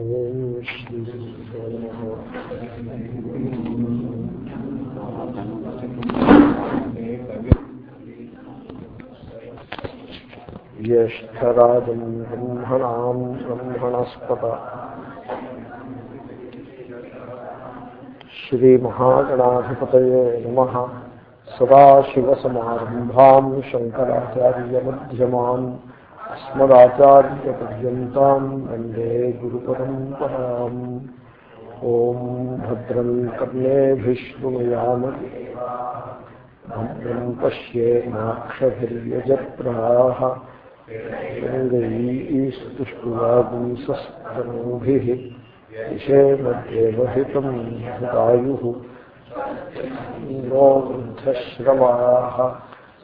ఓం శ్రీ జ్యేష్టరాజం బ్రహ్మణాం బ్రహ్మణస్పత శ్రీమహాగణాధిపతయే నమ अस्मदाचार्यपर्यन्तां वंदे गुरुपरम्पराम्। ॐ भद्रं कर्णेभिष्णुमयामहे भद्रं पश्येमाक्षभिर्यजत्राः शृङ्गैस्तुष्टुवागुंसस्तनूभिः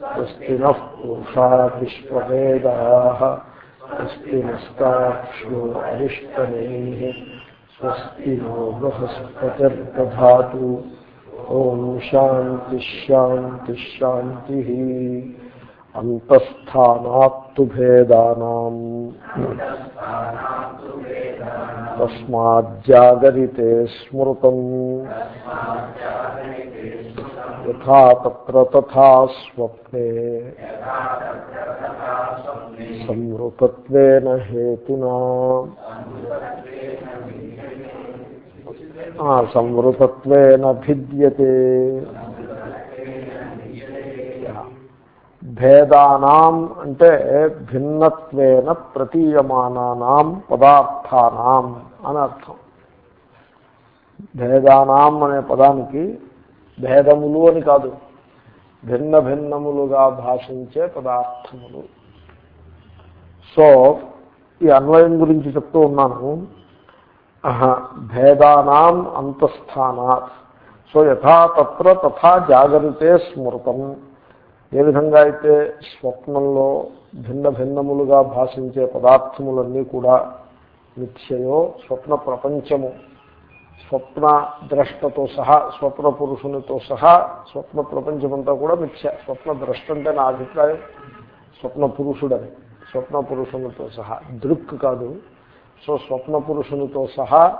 ఇంద్రో వృద్ధశ్రవాः స్వస్తి నః పూషా విశ్వవేదాः స్వస్తి నష్టాక్ష్యో అరిష్టనైः స్వస్తి నో బృహస్పతిర్దధాతు ఓం శాంతి శాంతి శాంతి అంతస్థానాత్తు భేదానాం. తస్మాజ్జాగరితే స్మృతం. యథా తత్ర తథా స్వప్నే. సంవృతత్వేన హేతునా. సంవృతత్వేన భిద్యతే. భేదానాం అంటే భిన్నత్వేన ప్రతీయమానానాం పదార్థానాం అని అర్థం. భేదానాం అనే పదానికి భేదములు అని కాదు భిన్న భిన్నములుగా భాషించే పదార్థములు. సో ఈ అన్వయం గురించి చెప్తూ ఉన్నాను. భేదానాం అంతస్థానాత్. సో యథా తత్ర తథా జాగరితే స్మృతం. ఏ విధంగా అయితే స్వప్నంలో భిన్న భిన్నములుగా భాషించే పదార్థములన్నీ కూడా మిథ్యయో స్వప్న ప్రపంచము స్వప్న ద్రష్టతో సహా స్వప్న పురుషునితో సహా స్వప్న ప్రపంచమంతా కూడా మిథ్య. స్వప్న ద్రష్ట అంటే నా అభిప్రాయం స్వప్న పురుషుడని స్వప్న పురుషునితో సహా. దృక్ కాదు. సో స్వప్న పురుషునితో సహా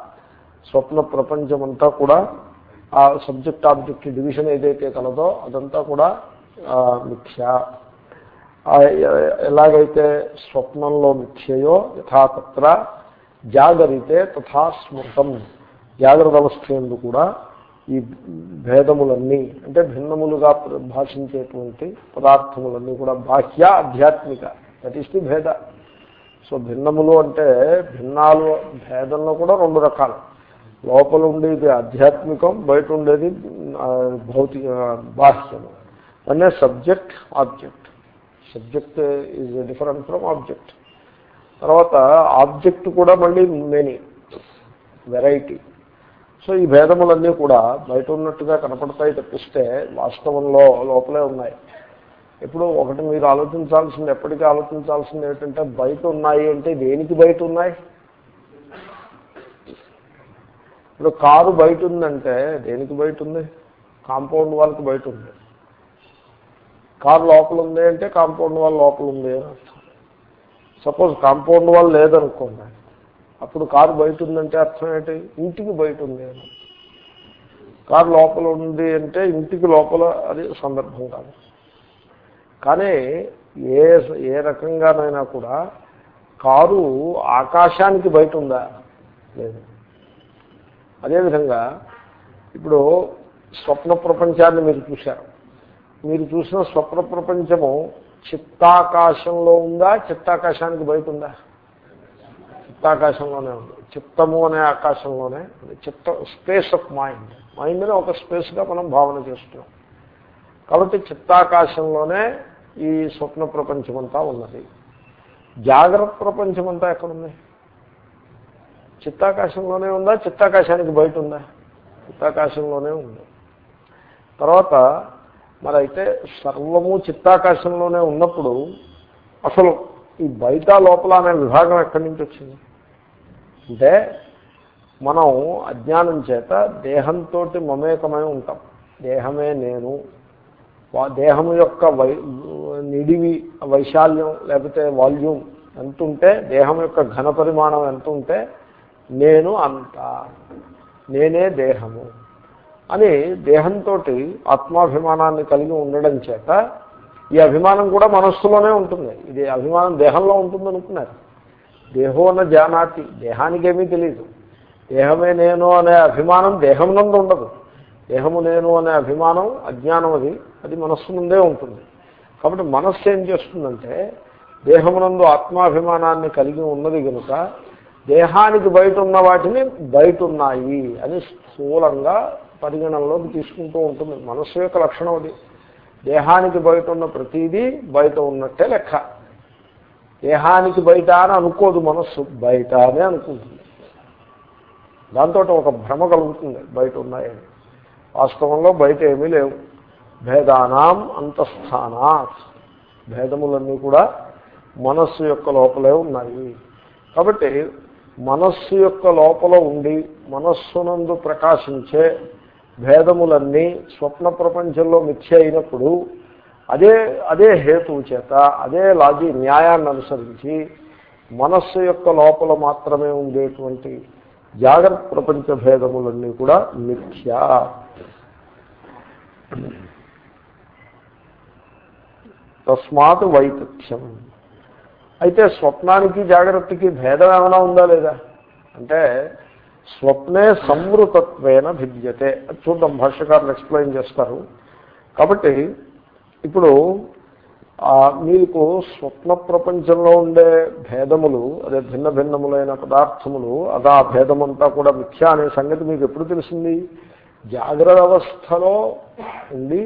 స్వప్న ప్రపంచమంతా కూడా ఆ సబ్జెక్ట్ ఆబ్జెక్ట్ డివిజన్ ఏదైతే కలదో అదంతా కూడా మిథ్య. ఎలాగైతే స్వప్నంలో మిథ్యయో యథాతత్ర జాగరితే తథా స్మృతం. జాగ్రత్త అవస్థ ఎందు కూడా ఈ భేదములన్నీ అంటే భిన్నములుగా భాషించేటువంటి పదార్థములన్నీ కూడా బాహ్య ఆధ్యాత్మిక దట్ ఈస్ ది భేద. సో భిన్నములు అంటే భిన్నాలు భేదంలో కూడా రెండు రకాలు. లోపల ఉండేది ఆధ్యాత్మికం బయట ఉండేది భౌతిక బాహ్యము. అనే subject object subject is different from object తర్వాత ఆబ్జెక్ట్ కూడా మళ్ళీ మెనీ వెరైటీ సో ఈ భేదములన్నీ కూడా బయట ఉన్నట్టుగా కనపడతాయి తప్పిస్తే వాస్తవంలో లోపలే ఉన్నాయి. ఇప్పుడు ఒకటి మీరు ఆలోచించాల్సింది ఎప్పటికీ ఆలోచించాల్సింది ఏంటంటే బయట ఉన్నాయి అంటే దేనికి బయట ఉన్నాయి? ఇప్పుడు కారు బయట ఉందంటే దేనికి బయట ఉంది? కాంపౌండ్ వాళ్ళకి బయట ఉంది. కారు లోపల ఉంది అంటే కాంపౌండ్ వాల్ లోపల ఉంది అని అర్థం. సపోజ్ కాంపౌండ్ వాల్ లేదనుకోండి అప్పుడు కారు బయట ఉందంటే అర్థం ఏంటి? ఇంటికి బయట ఉంది అని కారు లోపల ఉంది అంటే ఇంటికి లోపల అది సందర్భం కాదు. కానీ ఏ ఏ రకంగానైనా కూడా కారు ఆకాశానికి బయట ఉందా లేదు. అదేవిధంగా ఇప్పుడు స్వప్న ప్రపంచాన్ని మీరు చూశారు. మీరు చూసిన స్వప్న ప్రపంచము చిత్తాకాశంలో ఉందా? చిత్తాకాశానికి బయట ఉందా చిత్తాకాశంలోనే ఉంది. చిత్తము అనే ఆకాశంలోనే చిత్త స్పేస్ ఆఫ్ మైండ్ మైండ్ని ఒక స్పేస్గా మనం భావన చేస్తున్నాం. కాబట్టి చిత్తాకాశంలోనే ఈ స్వప్న ప్రపంచమంతా ఉన్నది. జాగ్రత్త ప్రపంచమంతా ఎక్కడుంది? చిత్తాకాశంలోనే ఉందా? చిత్తాకాశానికి బయట ఉందా చిత్తాకాశంలోనే ఉంది. తర్వాత మరి అయితే సర్వము చిత్తాకాశంలోనే ఉన్నప్పుడు అసలు ఈ బయట లోపల అనే విభాగం ఎక్కడి నుంచి వచ్చింది? అంటే మనం అజ్ఞానం చేత దేహంతో మమేకమై ఉంటాం. దేహమే నేను. దేహం యొక్క వై నిడివి వైశాల్యం లేకపోతే వాల్యూమ్ ఎంత ఉంటే దేహం యొక్క ఘన పరిమాణం ఎంత ఉంటే నేను అంత. నేనే దేహము. అని దేహంతో ఆత్మాభిమానాన్ని కలిగి ఉండడం చేత ఈ అభిమానం కూడా మనస్సులోనే ఉంటుంది. ఇది అభిమానం దేహంలో ఉంటుంది అనుకున్నారు. దేహోన జానాతి. దేహానికి ఏమీ తెలియదు దేహమే నేను అనే అభిమానం దేహం నందు ఉండదు. దేహము నేను అనే అభిమానం అజ్ఞానం అది. అది మనస్సు ముందే ఉంటుంది. కాబట్టి మనస్సు ఏం చేస్తుందంటే దేహమునందు ఆత్మాభిమానాన్ని కలిగి ఉన్నది కనుక దేహానికి బయట ఉన్న వాటిని బయట ఉన్నాయి అని స్థూలంగా పరిగణనలోకి తీసుకుంటూ ఉంటుంది. మనస్సు యొక్క లక్షణం అది. దేహానికి బయట ఉన్న ప్రతిదీ బయట ఉన్నట్టే లెక్క. దేహానికి బయట అని అనుకోదు మనస్సు. బయట అనే అనుకుంటుంది. దాంతో ఒక భ్రమ కలుగుతుంది. బయట ఉన్నాయని. వాస్తవంలో బయట ఏమీ లేవు. భేదానాం అంతఃస్థానా భేదములన్నీ కూడా మనస్సు యొక్క లోపలే ఉన్నాయి. కాబట్టి మనస్సు యొక్క లోపల ఉండి మనస్సునందు ప్రకాశించే భేదములన్నీ స్వప్న ప్రపంచంలో మిథ్య అయినప్పుడు అదే అదే హేతువు చేత అదే లాజీ న్యాయాన్ని అనుసరించి మనస్సు యొక్క లోపల మాత్రమే ఉండేటువంటి జాగ్రత్త ప్రపంచ భేదములన్నీ కూడా మిథ్య. తస్మాత్ వైతథ్యం. అయితే స్వప్నానికి జాగ్రత్తకి భేదం ఏమైనా ఉందా లేదా? అంటే స్వప్నే సంవృతత్వేన భిద్యతే. అది చూద్దాం భాష్యకారులు ఎక్స్ప్లెయిన్ చేస్తారు. కాబట్టి ఇప్పుడు మీకు స్వప్న ప్రపంచంలో ఉండే భేదములు అదే భిన్న భిన్నములైన పదార్థములు అది ఆ భేదమంతా కూడా మిథ్య అనే సంగతి మీకు ఎప్పుడు తెలిసింది? జాగ్రత్త అవస్థలో ఉండి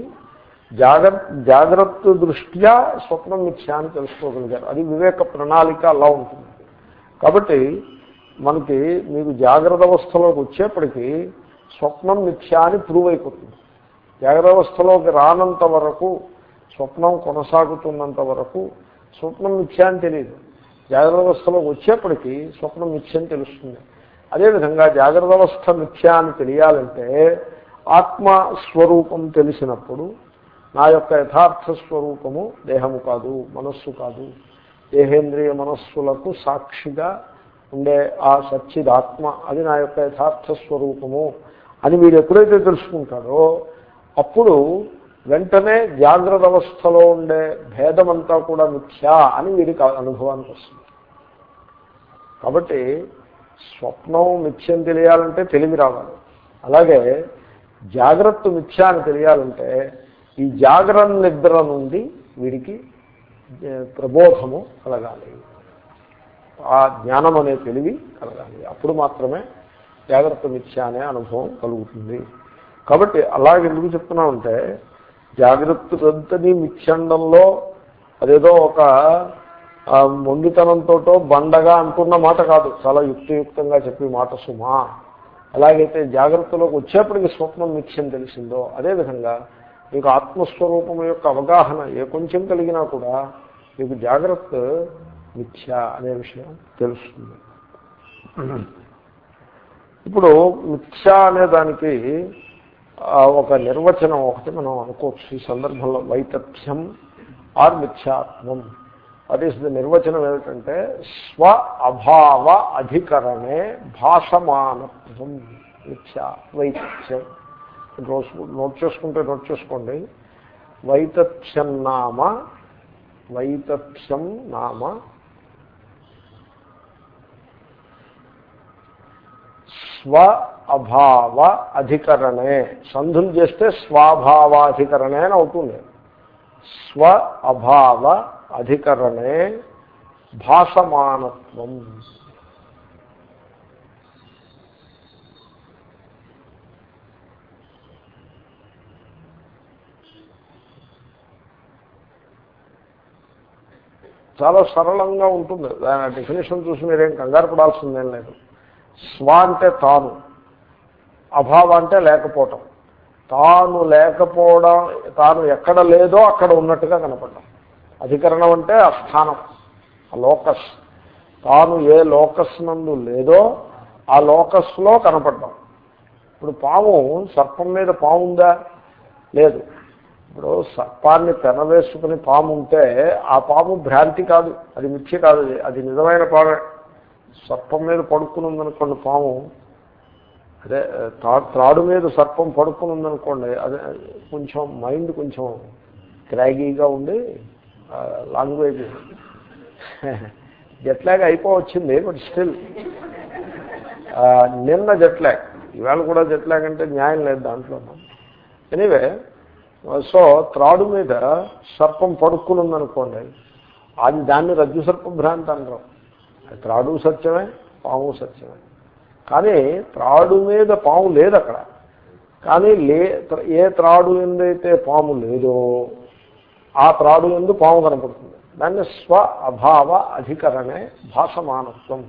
జాగ్రత్త జాగ్రత్త దృష్ట్యా స్వప్నం మిథ్య అని తెలుసుకోగలిగారు. అది వివేక ప్రణాళిక అలా ఉంటుంది. కాబట్టి మనకి మీకు జాగ్రత్త అవస్థలోకి వచ్చేప్పటికీ స్వప్నం మిథ్యా అని ప్రూవ్ అయిపోతుంది. జాగ్రత్త అవస్థలోకి రానంత వరకు స్వప్నం కొనసాగుతున్నంత వరకు స్వప్నం మిథ్యా అని తెలియదు. జాగ్రత్త అవస్థలోకి వచ్చేప్పటికీ స్వప్నం మిథ్య అని తెలుస్తుంది. అదేవిధంగా జాగ్రత్త అవస్థ మిథ్యా అని తెలియాలంటే ఆత్మస్వరూపం తెలిసినప్పుడు నా యొక్క యథార్థ స్వరూపము దేహము కాదు మనస్సు కాదు. దేహేంద్రియ మనస్సులకు సాక్షిగా ఉండే ఆ సచ్చిదాత్మ అది నా యొక్క యథార్థ స్వరూపము అని వీడు ఎప్పుడైతే తెలుసుకుంటారో అప్పుడు వెంటనే జాగ్రత్త అవస్థలో ఉండే భేదమంతా కూడా మిథ్యా అని వీడికి అనుభవానికి వస్తుంది. కాబట్టి స్వప్నం మిథ్యం తెలియాలంటే తెలివి రావాలి. అలాగే జాగ్రత్త మిథ్యా అని తెలియాలంటే ఈ జాగ్రత్త నిద్ర నుండి వీడికి ప్రబోధము కలగాలి. ఆ జ్ఞానం అనే తెలివి కలగాలి. అప్పుడు మాత్రమే జాగ్రత్త మిథ్య అనే అనుభవం కలుగుతుంది. కాబట్టి అలాగే ఎందుకు చెప్తున్నామంటే జాగ్రత్తని మిథ్యండంలో అదేదో ఒక మొండితనంతో బండగా అనుకున్న మాట కాదు. చాలా యుక్తియుక్తంగా చెప్పి మాట సుమా. అలాగైతే జాగ్రత్తలోకి వచ్చేప్పటికి స్వప్నం మిథ్యం తెలిసిందో అదేవిధంగా మీకు ఆత్మస్వరూపం యొక్క అవగాహన ఏ కొంచెం కలిగినా కూడా మీకు జాగ్రత్త మిథ్య అనే విషయం తెలుస్తుంది. ఇప్పుడు మిథ్య అనే దానికి ఒక నిర్వచనం ఒకటి మనం అనుకోవచ్చు. ఈ సందర్భంలో వైతథ్యం ఆర్ మిథ్యాత్మం దట్ ఈస్ ద నిర్వచనం ఏమిటంటే స్వ అభావ అధికరణే భాషమానత్వం. మిథ్యా వైతథ్యం. రోజు నోట్ చేసుకుంటే నోట్ చేసుకోండి. వైతథ్యం నామ వైతథ్యం నామ స్వ అభావ అధికరణే. సంధులు చేస్తే స్వాభావాధికరణే అని అవుతుంది. స్వ అభావ అధికరణే భాసమానత్వం. చాలా సరళంగా ఉంటుంది. దాని డెఫినేషన్ చూసి మీరేం కంగారు పడాల్సిందేం లేదు. స్వ అంటే తాను అభావ అంటే లేకపోవటం. తాను లేకపోవడం తాను ఎక్కడ లేదో అక్కడ ఉన్నట్టుగా కనపడడం అధికరణం అంటే అస్థానం ఆ లోకస్. తాను ఏ లోకస్ నందు లేదో ఆ లోకస్లో కనపడ్డాం ఇప్పుడు పాము సర్పం మీద పాము ఉందా? లేదు. ఇప్పుడు సర్పాన్ని పెనవేసుకుని పాము ఉంటే ఆ పాము భ్రాంతి కాదు. అది మిథ్య కాదు. అది నిజమైన పామే. సర్పం మీద పడుకుని ఉందనుకోండి పాము. అదే త్రా- త్రాడు మీద సర్పం పడుకుని ఉందనుకోండి అదే కొంచెం మైండ్ కొంచెం క్రాగీగా ఉండి లాంగ్వేజ్ జట్లాగ్ అయిపోవచ్చింది బట్ స్టిల్. నిన్న జట్లాగ్ ఈవేళ కూడా జట్లాగ్ అంటే న్యాయం లేదు దాంట్లో. ఎనీవే సో త్రాడు మీద సర్పం పడుకుని ఉందనుకోండి అది దాన్ని రజ్జు సర్పభ్రాంతి అంటారు. త్రాడు సత్యమే పాము సత్యమే. కానీ త్రాడు మీద పాము లేదు అక్కడ కానీ లే ఏ త్రాడు ఎందైతే పాము లేదో ఆ త్రాడు ఎందు పాము కనపడుతుంది. దాన్ని స్వ అభావ అధికరణే భాసమానత్వం.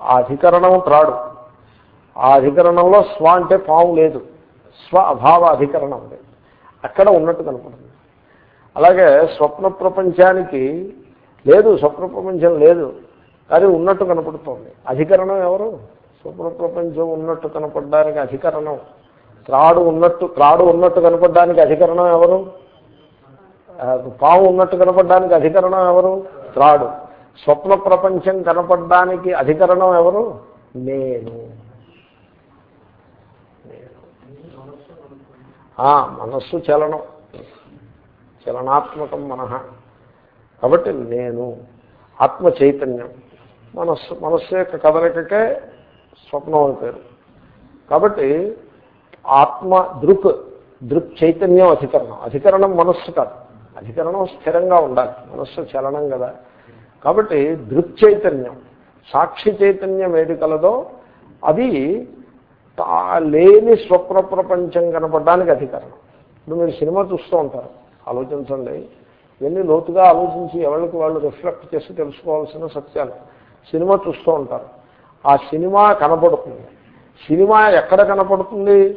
ఆ అధికరణం త్రాడు. ఆ అధికరణంలో స్వ అంటే పాము లేదు. స్వ అభావ అధికరణం లేదు. అక్కడ ఉన్నట్టు కనపడుతుంది. అలాగే స్వప్న ప్రపంచానికి లేదు స్వప్న ప్రపంచం లేదు. కానీ ఉన్నట్టు కనపడుతోంది. అధికరణం ఎవరు? స్వప్న ప్రపంచం ఉన్నట్టు కనపడడానికి అధికరణం. త్రాడు ఉన్నట్టు త్రాడు ఉన్నట్టు కనపడడానికి అధికరణం ఎవరు? పాము ఉన్నట్టు కనపడడానికి అధికరణం ఎవరు? త్రాడు. స్వప్న ప్రపంచం కనపడడానికి అధికరణం ఎవరు? నేను. ఆ, మనస్సు చలనం. చలనాత్మకం మనః. కాబట్టి నేను. ఆత్మ చైతన్యం మనస్సు మనస్సు యొక్క కదలికకే స్వప్నం అని పేరు. కాబట్టి ఆత్మ దృక్ దృక్ చైతన్యం అధికరణం. అధికరణం మనస్సు కాదు. అధికరణం స్థిరంగా ఉండాలి. మనస్సు చలనం కదా. కాబట్టి దృక్ చైతన్యం. సాక్షి చైతన్యం ఏది కలదో అది తా- లేని స్వప్న ప్రపంచం కనపడడానికి అధికరణం. ఇప్పుడు మీరు సినిమా చూస్తూ ఉంటారు. ఆలోచించండి. ఇవన్నీ లోతుగా ఆలోచించి ఎవరికి వాళ్ళు రిఫ్లెక్ట్ చేసి తెలుసుకోవాల్సిన సత్యాలు. సినిమా చూస్తూ ఉంటారు. ఆ సినిమా కనపడుతుంది. సినిమా ఎక్కడ కనపడుతుంది?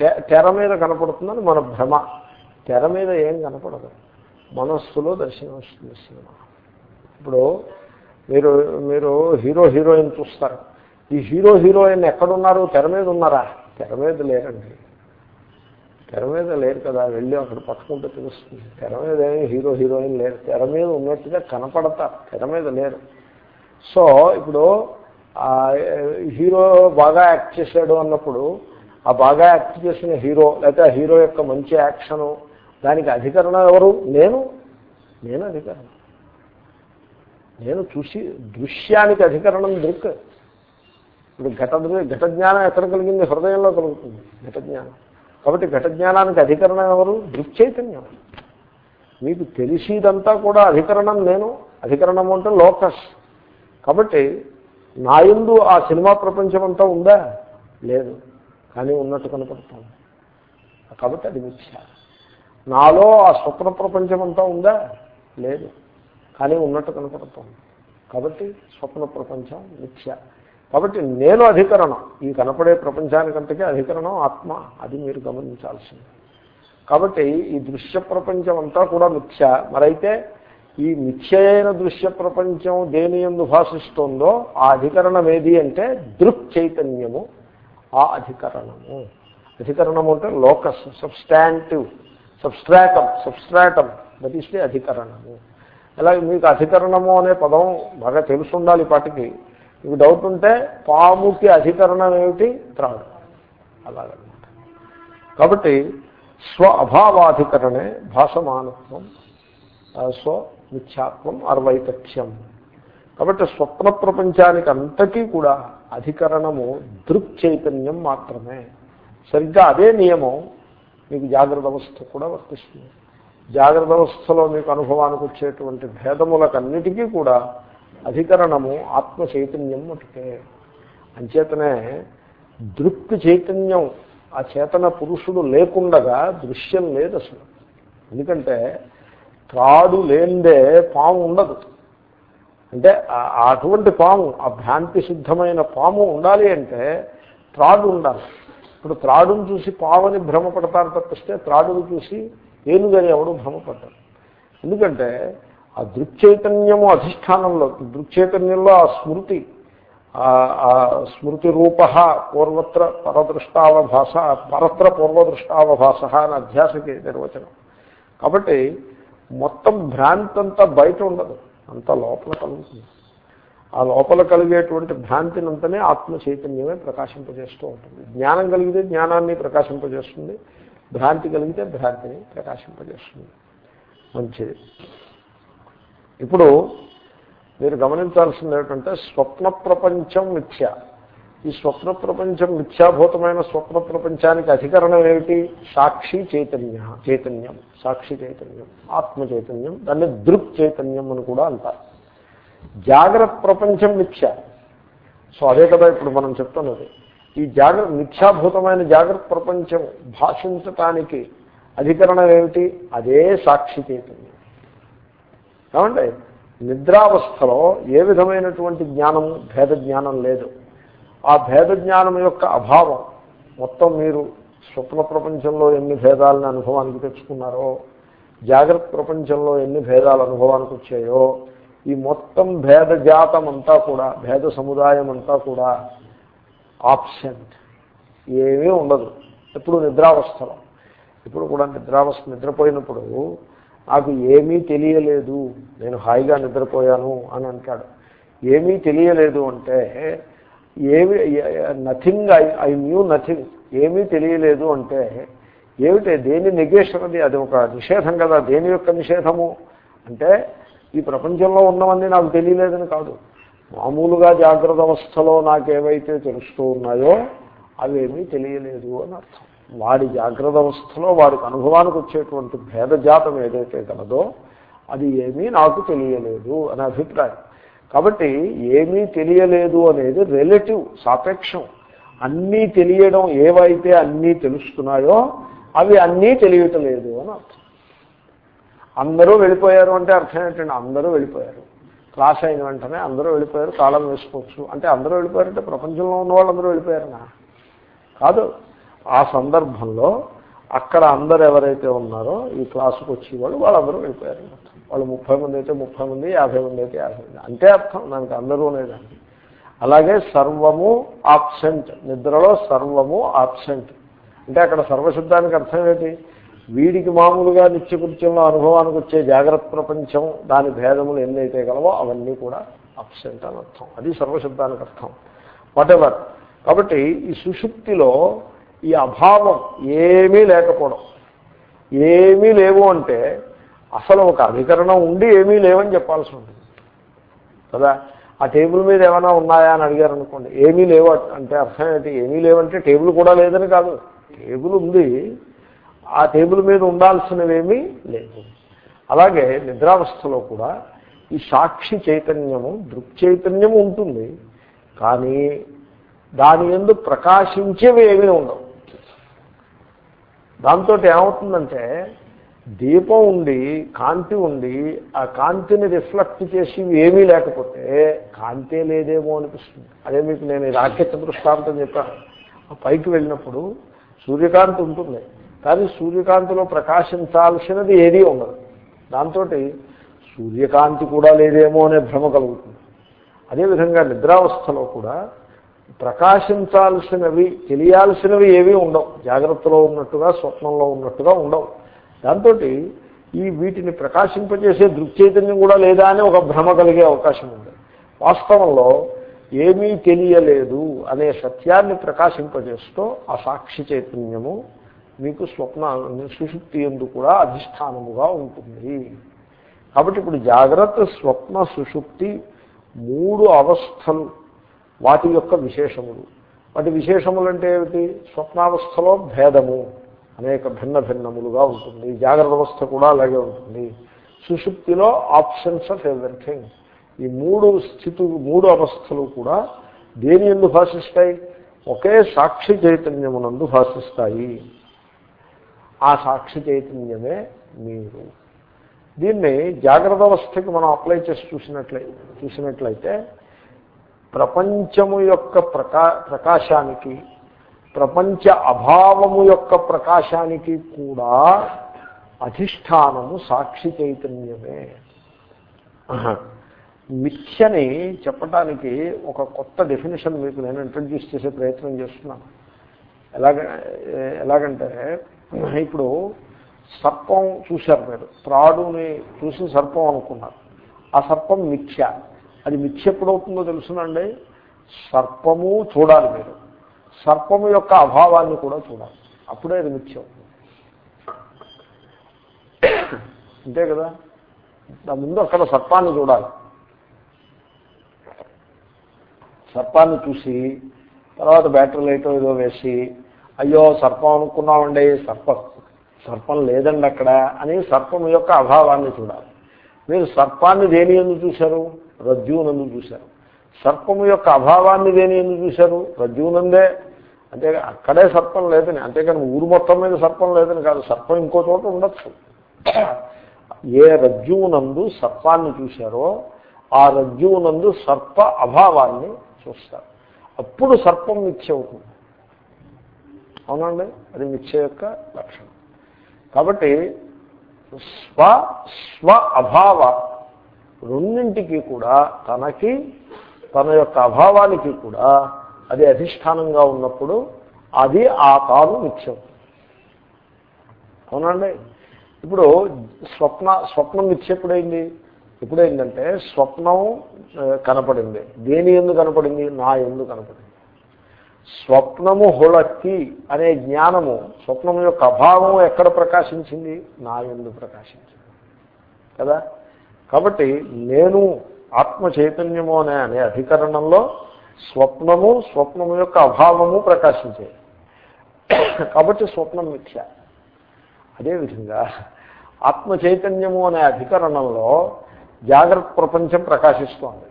తె- తెర మీద కనపడుతుందని మన భ్రమ. తెర మీద ఏం కనపడదు. మనస్సులో దర్శనం వస్తుంది సినిమా. ఇప్పుడు మీరు మీరు హీరో హీరోయిన్ చూస్తారు. ఈ హీరో హీరోయిన్ ఎక్కడున్నారు? తెర మీద ఉన్నారా? తెర మీద లేరండి. తెర మీద లేరు కదా. వెళ్ళి అక్కడ పట్టుకుంటే తెలుస్తుంది. తెర మీద ఏమి హీరో హీరోయిన్ లేరు. తెర మీద ఉన్నట్టుగా కనపడతారు. తెర మీద లేరు. సో ఇప్పుడు హీరో బాగా యాక్ట్ చేశాడు అన్నప్పుడు ఆ బాగా యాక్ట్ చేసిన హీరో లేకపోతే ఆ హీరో యొక్క మంచి యాక్షను దానికి అధికరణం ఎవరు? నేను. నేను అధికరణ. నేను చూసి దృశ్యానికి అధికరణం దృక్ ఇప్పుడు ఘట ఘట జ్ఞానం ఎక్కడ కలిగింది? హృదయంలో కలుగుతుంది ఘట జ్ఞానం. కాబట్టి ఘట జ్ఞానానికి అధికరణం ఎవరు? దృక్ చైతన్యం మీకు తెలిసిదంతా కూడా అధికరణం నేను. అధికరణం అంటే లోకస్. కాబట్టి నా ఆ సినిమా ప్రపంచం అంతా ఉందా? లేదు. కానీ ఉన్నట్టు కనపడుతుంది కాబట్టి అది మిథ్య. నాలో ఆ స్వప్న ప్రపంచం అంతా ఉందా? లేదు. కానీ ఉన్నట్టు కనపడుతుంది కాబట్టి స్వప్న ప్రపంచం మిథ్య. కాబట్టి నేను అధికరణం. ఈ కనపడే ప్రపంచానికంతకే అధికరణం ఆత్మ. అది మీరు గమనించాల్సింది. కాబట్టి ఈ దృశ్య ప్రపంచం అంతా కూడా మిథ్య. మరైతే ఈ మిథ్య దృశ్య ప్రపంచం దేని ఎందు భాషిస్తోందో ఆ అధికరణం ఏది అంటే దృక్ చైతన్యము ఆ అధికరణము. అధికరణము అంటే locus substantive substratum substratum that is the అధికరణము. అలాగే మీకు అధికరణము అనే పదం బాగా తెలుసుండాలి పాటికి మీకు డౌట్ ఉంటే పాముకి అధికరణం ఏమిటి? త్రాడు. అలాగనమాట. కాబట్టి స్వ అభావాధికరణే భాషమానత్వం స్వ మిథ్యాత్వం అర్వైతథ్యం కాబట్టి స్వప్న ప్రపంచానికి అంతకీ కూడా అధికరణము దృక్ చైతన్యం మాత్రమే. సరిగ్గా అదే నియమం మీకు జాగ్రత్త అవస్థ కూడా వర్తిస్తుంది. జాగ్రత్త అవస్థలో మీకు అనుభవానికి వచ్చేటువంటి భేదములకన్నిటికీ కూడా అధికరణము ఆత్మ చైతన్యం ఒకటే అంచేతనే దృక్ చైతన్యం ఆ చేతన పురుషుడు లేకుండగా దృశ్యం లేదు అసలు. ఎందుకంటే త్రాడు లేందే పాము ఉండదు. అంటే అటువంటి పాము ఆ భ్రాంతి సిద్ధమైన పాము ఉండాలి అంటే త్రాడు ఉండాలి. ఇప్పుడు త్రాడును చూసి పావని భ్రమపడతారు తప్పిస్తే త్రాడును చూసి ఏనుగని ఎవడు భ్రమపడ్డారు ఎందుకంటే ఆ దృక్చైతన్యము అధిష్టానంలో దృక్చైతన్యంలో ఆ స్మృతి ఆ- స్మృతి రూప పూర్వత్ర పరదృష్టావభాస పరత్ర పూర్వదృష్టావభాష అని అధ్యాసకి నిర్వచనం. కాబట్టి మొత్తం భ్రాంతి అంతా బయట ఉండదు. అంత లోపల కలుగుతుంది ఆ లోపల కలిగేటువంటి భ్రాంతినంతనే ఆత్మ చైతన్యమే ప్రకాశింపజేస్తూ ఉంటుంది. జ్ఞానం కలిగితే జ్ఞానాన్ని ప్రకాశింపజేస్తుంది. భ్రాంతి కలిగితే భ్రాంతిని ప్రకాశింపజేస్తుంది. మంచిది. ఇప్పుడు మీరు గమనించాల్సింది ఏమిటంటే స్వప్న ప్రపంచం మిథ్య. ఈ స్వప్న ప్రపంచం మిథ్యాభూతమైన స్వప్న ప్రపంచానికి అధికరణం ఏమిటి? సాక్షి చైతన్య చైతన్యం సాక్షి చైతన్యం ఆత్మ చైతన్యం దాన్ని దృక్ చైతన్యం అని కూడా అంటారు. జాగ్రత్త ప్రపంచం మిథ్య. సో అదే కదా ఇప్పుడు మనం చెప్తున్నది. ఈ జాగ్రత్త మిథ్యాభూతమైన జాగ్రత్త ప్రపంచం భాషించటానికి అధికరణం ఏమిటి? అదే సాక్షి చైతన్యం. ఏమండి? నిద్రావస్థలో ఏ విధమైనటువంటి జ్ఞానం భేద జ్ఞానం లేదు. ఆ భేద జ్ఞానం యొక్క అభావం. మొత్తం మీరు స్వప్న ప్రపంచంలో ఎన్ని భేదాలను అనుభవానికి తెచ్చుకున్నారో జాగ్రత్త ప్రపంచంలో ఎన్ని భేదాలు అనుభవానికి వచ్చాయో ఈ మొత్తం భేద జాతం అంతా కూడా భేద సముదాయం అంతా కూడా ఆబ్సెంట్. ఏమీ ఉండదు. ఎప్పుడు నిద్రావస్థలో. ఇప్పుడు కూడా నిద్రావస్థ నిద్రపోయినప్పుడు నాకు ఏమీ తెలియలేదు. నేను హాయిగా నిద్రపోయాను అని అంటాడు. ఏమీ తెలియలేదు అంటే ఏమి nothing I I knew nothing ఏమీ తెలియలేదు అంటే ఏమిటి దేని నెగేషన్ అది? అది ఒక నిషేధం కదా దేని యొక్క నిషేధము? అంటే ఈ ప్రపంచంలో ఉన్నవన్నీ నాకు తెలియలేదని కాదు. మామూలుగా జాగ్రత్త అవస్థలో నాకేవైతే తెలుస్తూ ఉన్నాయో అవేమీ తెలియలేదు అని అర్థం. వాడి జాగ్రత్త అవస్థలో వాడికి అనుభవానికి వచ్చేటువంటి భేదజాతం ఏదైతే కలదో అది ఏమీ నాకు తెలియలేదు అనే అభిప్రాయం. కాబట్టి ఏమీ తెలియలేదు అనేది రిలేటివ్ సాపేక్షం. అన్నీ తెలియడం ఏవైతే అన్నీ తెలుస్తున్నాయో అవి అన్నీ తెలియటలేదు అని అర్థం. అందరూ వెళ్ళిపోయారు అంటే అర్థం ఏంటంటే అందరూ వెళ్ళిపోయారు. క్లాస్ అయిన వెంటనే అందరూ వెళ్ళిపోయారు తాళం వేసుకోవచ్చు. అంటే అందరూ వెళ్ళిపోయారంటే ప్రపంచంలో ఉన్న వాళ్ళందరూ వెళ్ళిపోయారనా? కాదు. ఆ సందర్భంలో అక్కడ అందరు ఎవరైతే ఉన్నారో ఈ క్లాసుకు వచ్చేవాళ్ళు వాళ్ళందరూ వెళ్ళిపోయారు. వాళ్ళు ముప్పై మంది అయితే ముప్పై మంది యాభై మంది అయితే యాభై మంది. అంతే అర్థం దానికి అందరూ లేదండి అలాగే సర్వము ఆబ్సెంట్ నిద్రలో సర్వము ఆబ్సెంట్. అంటే అక్కడ సర్వశబ్దానికి అర్థం ఏంటి? వీడికి మామూలుగా నిత్యకృత్యంలో అనుభవానికి వచ్చే జాగ్రత్త ప్రపంచం దాని భేదములు ఎన్నైతే గలవో అవన్నీ కూడా అబ్సెంట్ అని అర్థం. అది సర్వశబ్దానికి అర్థం. వాటెవర్ కాబట్టి ఈ సుషుప్తిలో ఈ అభావం ఏమీ లేకపోవడం. ఏమీ లేవు అంటే అసలు ఒక అధికరణం ఉండి ఏమీ లేవని చెప్పాల్సి ఉంటుంది. కదా? ఆ టేబుల్ మీద ఏమైనా ఉన్నాయా అని అడిగారు అనుకోండి ఏమీ లేవు అంటే అర్థం ఏంటి? ఏమీ లేవంటే టేబుల్ కూడా లేదని కాదు. టేబుల్ ఉంది. ఆ టేబుల్ మీద ఉండాల్సినవేమీ లేదు. అలాగే నిద్రావస్థలో కూడా ఈ సాక్షి చైతన్యము దృక్ చైతన్యము ఉంటుంది. కానీ దాని ఎందు ప్రకాశించేవి ఏమీ ఉండవు. దాంతో ఏమవుతుందంటే దీపం ఉండి కాంతి ఉండి ఆ కాంతిని రిఫ్లెక్ట్ చేసి ఏమీ లేకపోతే కాంతే లేదేమో అనిపిస్తుంది. అదే మీకు నేను రాకెట్ దృష్టాంతం చెప్పాను. ఆ పైకి వెళ్ళినప్పుడు సూర్యకాంతి ఉంటుంది. కానీ సూర్యకాంతిలో ప్రకాశించాల్సినది ఏదీ ఉండదు. దాంతో సూర్యకాంతి కూడా లేదేమో అనే భ్రమ కలుగుతుంది. అదేవిధంగా నిద్రావస్థలో కూడా ప్రకాశించాల్సినవి తెలియాల్సినవి ఏవీ ఉండవు. జాగ్రత్తలో ఉన్నట్టుగా స్వప్నంలో ఉన్నట్టుగా ఉండవు. దాంతో ఈ వీటిని ప్రకాశింపజేసే దృక్చైతన్యం కూడా లేదా అని ఒక భ్రమ కలిగే అవకాశం ఉంది. వాస్తవంలో ఏమీ తెలియలేదు అనే సత్యాన్ని ప్రకాశింపజేస్తూ ఆ సాక్షి చైతన్యము మీకు స్వప్న సుషుప్తి ఎందు కూడా అధిష్టానముగా ఉంటుంది. కాబట్టి ఇప్పుడు జాగ్రత్త స్వప్న సుషుప్తి మూడు అవస్థలు వాటి యొక్క విశేషములు. వాటి విశేషములు అంటే ఏమిటి? స్వప్నావస్థలో భేదము. అనేక భిన్న భిన్నములుగా ఉంటుంది. జాగ్రత్త అవస్థ కూడా అలాగే ఉంటుంది. సుషుప్తిలో ఆప్షన్స్ ఆఫ్ ఎవ్రీథింగ్. ఈ మూడు స్థితులు మూడు అవస్థలు కూడా దేని ఎందు భాషిస్తాయి? ఒకే సాక్షి చైతన్యమునందు భాషిస్తాయి. ఆ సాక్షి చైతన్యమే మీరు. దీన్ని జాగ్రత్త అవస్థకి మనం అప్లై చేసి చూసినట్లయితే చూసినట్లయితే ప్రపంచము యొక్క ప్రకా ప్రకాశానికి ప్రపంచ అభావము యొక్క ప్రకాశానికి కూడా అధిష్టానము సాక్షి చైతన్యమే. మిథ్యని చెప్పడానికి ఒక కొత్త డెఫినేషన్ మీకు నేను ఇంట్రడ్యూస్ చేసే ప్రయత్నం చేస్తున్నాను ఎలాగ ఎలాగంటే ఇప్పుడు సర్పం చూశారు మీరు. త్రాడుని చూసి సర్పం అనుకున్నారు. ఆ సర్పం మిథ్య. అది మిథ్య ఎప్పుడవుతుందో తెలుసునండి? సర్పము చూడాలి మీరు. సర్పము యొక్క అభావాన్ని కూడా చూడాలి. అప్పుడే అది మిథ్య. అంతే కదా? దాని ముందు అక్కడ సర్పాన్ని చూడాలి. సర్పాన్ని చూసి తర్వాత బ్యాటరీ లైట్ ఏదో వేసి అయ్యో సర్పం అనుకున్నామండి సర్పం సర్పం లేదండి అక్కడ అని సర్పం యొక్క అభావాన్ని చూడాలి. మీరు సర్పాన్ని దేని ఎందుకు చూశారు? రజ్జువునందు చూశారు. సర్పము యొక్క అభావాన్ని దేని ఎందుకు చూశారు? రజ్జువునందే అంటే అక్కడే సర్పం లేదని. అంతేకాని ఊరు మొత్తం మీద సర్పం లేదని కాదు. సర్పం ఇంకో చోట ఉండొచ్చు. ఏ రజ్జువునందు సర్పాన్ని చూశారో ఆ రజ్జువునందు సర్ప అభావాన్ని చూస్తారు. అప్పుడు సర్పం మిథ్య అవుతుంది. అవునండి? అది మిథ్య యొక్క లక్షణం. కాబట్టి స్వ స్వ అభావ రెండింటికి కూడా తనకి తన యొక్క అభావానికి కూడా అది అధిష్టానంగా ఉన్నప్పుడు అది ఆ తాను మిథ్యం. అవునండి? ఇప్పుడు స్వప్న స్వప్నం మిథ్య ఎప్పుడైంది ఎప్పుడైందంటే స్వప్నం కనపడింది. దేని ఎందుకు కనపడింది? నా ఎందు కనపడింది. స్వప్నము హుళక్కి అనే జ్ఞానము స్వప్నము యొక్క అభావం ఎక్కడ ప్రకాశించింది? నా ఎందు ప్రకాశించింది. కదా? కాబట్టి నేను ఆత్మ చైతన్యము అనే అనే అధికరణంలో స్వప్నము స్వప్నము యొక్క అభావము ప్రకాశించేది. కాబట్టి స్వప్నం మిథ్య. అదేవిధంగా ఆత్మ చైతన్యము అనే అధికరణంలో జాగ్రత్త ప్రపంచం ప్రకాశిస్తోంది.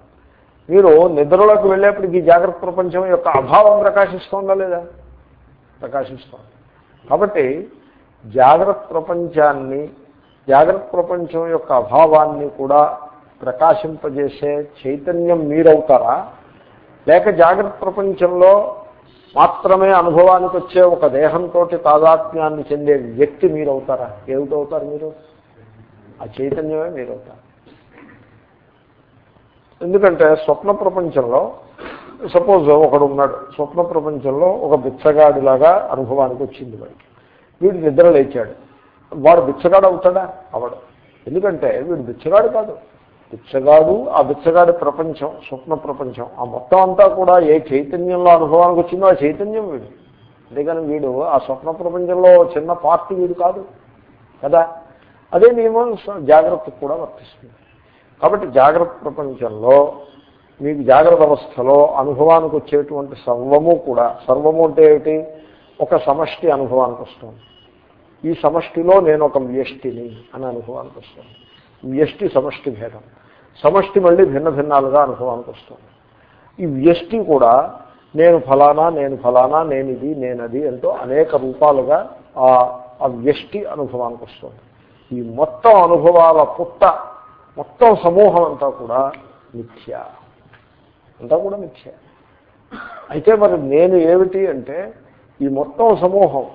మీరు నిద్రలోకి వెళ్ళేప్పటికీ ఈ జాగ్రత్త ప్రపంచం యొక్క అభావం ప్రకాశిస్తోందా లేదా? ప్రకాశిస్తోంది. కాబట్టి జాగ్రత్త ప్రపంచాన్ని జాగ్రత్త ప్రపంచం యొక్క అభావాన్ని కూడా ప్రకాశింపజేసే చైతన్యం మీరవుతారా? లేక జాగ్రత్త ప్రపంచంలో మాత్రమే అనుభవానికి వచ్చే ఒక దేహంతో తాదాత్మ్యాన్ని చెందే వ్యక్తి మీరవుతారా? ఏమిటవుతారు మీరు? ఆ చైతన్యమే మీరవుతారు. ఎందుకంటే స్వప్న ప్రపంచంలో సపోజ్ ఒకడు ఉన్నాడు స్వప్న ప్రపంచంలో ఒక బిచ్చగాడిలాగా అనుభవానికి వచ్చింది వాడికి. వీడు నిద్ర లేచాడు వాడు బిచ్చగాడు అవుతాడా అవడు. ఎందుకంటే వీడు బిచ్చగాడు కాదు. బిచ్చగాడు ఆ బిచ్చగాడి ప్రపంచం స్వప్న ప్రపంచం ఆ మొత్తం అంతా కూడా ఏ చైతన్యంలో అనుభవానికి వచ్చిందో ఆ చైతన్యం వీడు. అంతేగాని వీడు ఆ స్వప్న ప్రపంచంలో చిన్న పార్టీ వీడు కాదు. కదా? అదే నియమం స- జాగ్రత్తకు కూడా వర్తిస్తుంది. కాబట్టి జాగ్రత్త ప్రపంచంలో మీకు జాగ్రత్త అవస్థలో అనుభవానికి వచ్చేటువంటి సర్వము కూడా సర్వము అంటే ఏమిటి? ఒక సమష్టి అనుభవానికి వస్తుంది. ఈ సమష్టిలో నేను ఒక వ్యష్టిని అని అనుభవానికి వస్తుంది. వ్యష్టి సమష్టి భేదం. సమష్టి మళ్ళీ భిన్న భిన్నాలుగా అనుభవానికి వస్తుంది. ఈ వ్యష్టి కూడా నేను ఫలానా నేను ఫలానా నేను ఇది నేనది అంటూ అనేక రూపాలుగా ఆ వ్యష్టి అనుభవానికి వస్తుంది. ఈ మొత్తం అనుభవాల పుట్ట మొత్తం సమూహం అంతా కూడా మిథ్య. అంతా కూడా మిథ్య. అయితే మరి నేను ఏమిటి అంటే ఈ మొత్తం సమూహం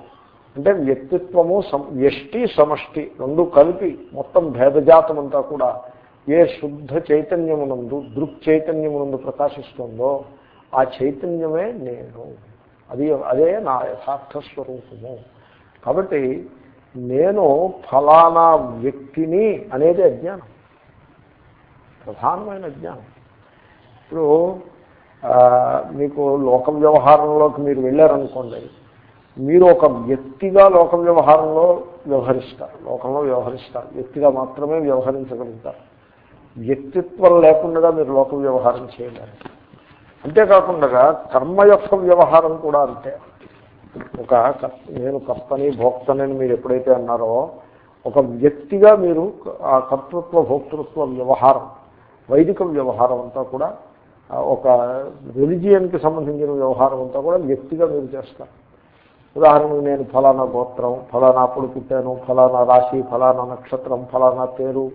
అంటే వ్యక్తిత్వము సం వ్యష్టి సమష్టి రెండు కలిపి మొత్తం భేదజాతం అంతా కూడా ఏ శుద్ధ చైతన్యమునందు దృక్ చైతన్యమునందు ప్రకాశిస్తుందో ఆ చైతన్యమే నేను. అది అదే నా యథార్థ స్వరూపము. కాబట్టి నేను ఫలానా వ్యక్తిని అనేది అజ్ఞానం. ప్రధానమైన అజ్ఞానం. ఇప్పుడు మీకు లోక వ్యవహారంలోకి మీరు వెళ్ళారనుకోండి మీరు ఒక వ్యక్తిగా లోక వ్యవహారంలో వ్యవహరిస్తారు లోకంలో వ్యవహరిస్తారు. వ్యక్తిగా మాత్రమే వ్యవహరించగలుగుతారు. వ్యక్తిత్వం లేకుండా మీరు లోక వ్యవహారం చేయలేరు. అంతేకాకుండా కర్మ యొక్క వ్యవహారం కూడా అంతే. ఒక నేను కర్తని భోక్తనని మీరు ఎప్పుడైతే అన్నారో ఒక వ్యక్తిగా మీరు ఆ కర్తృత్వ భోక్తృత్వ వ్యవహారం వైదిక వ్యవహారం అంతా కూడా ఒక రిలిజియన్కి సంబంధించిన వ్యవహారం అంతా కూడా వ్యక్తిగా మీరు చేస్తారు. ఉదాహరణకు నేను ఫలానా గోత్రం ఫలానా అప్పుడు పుట్టాను ఫలానా రాశి ఫలానా నక్షత్రం ఫలానా పేరు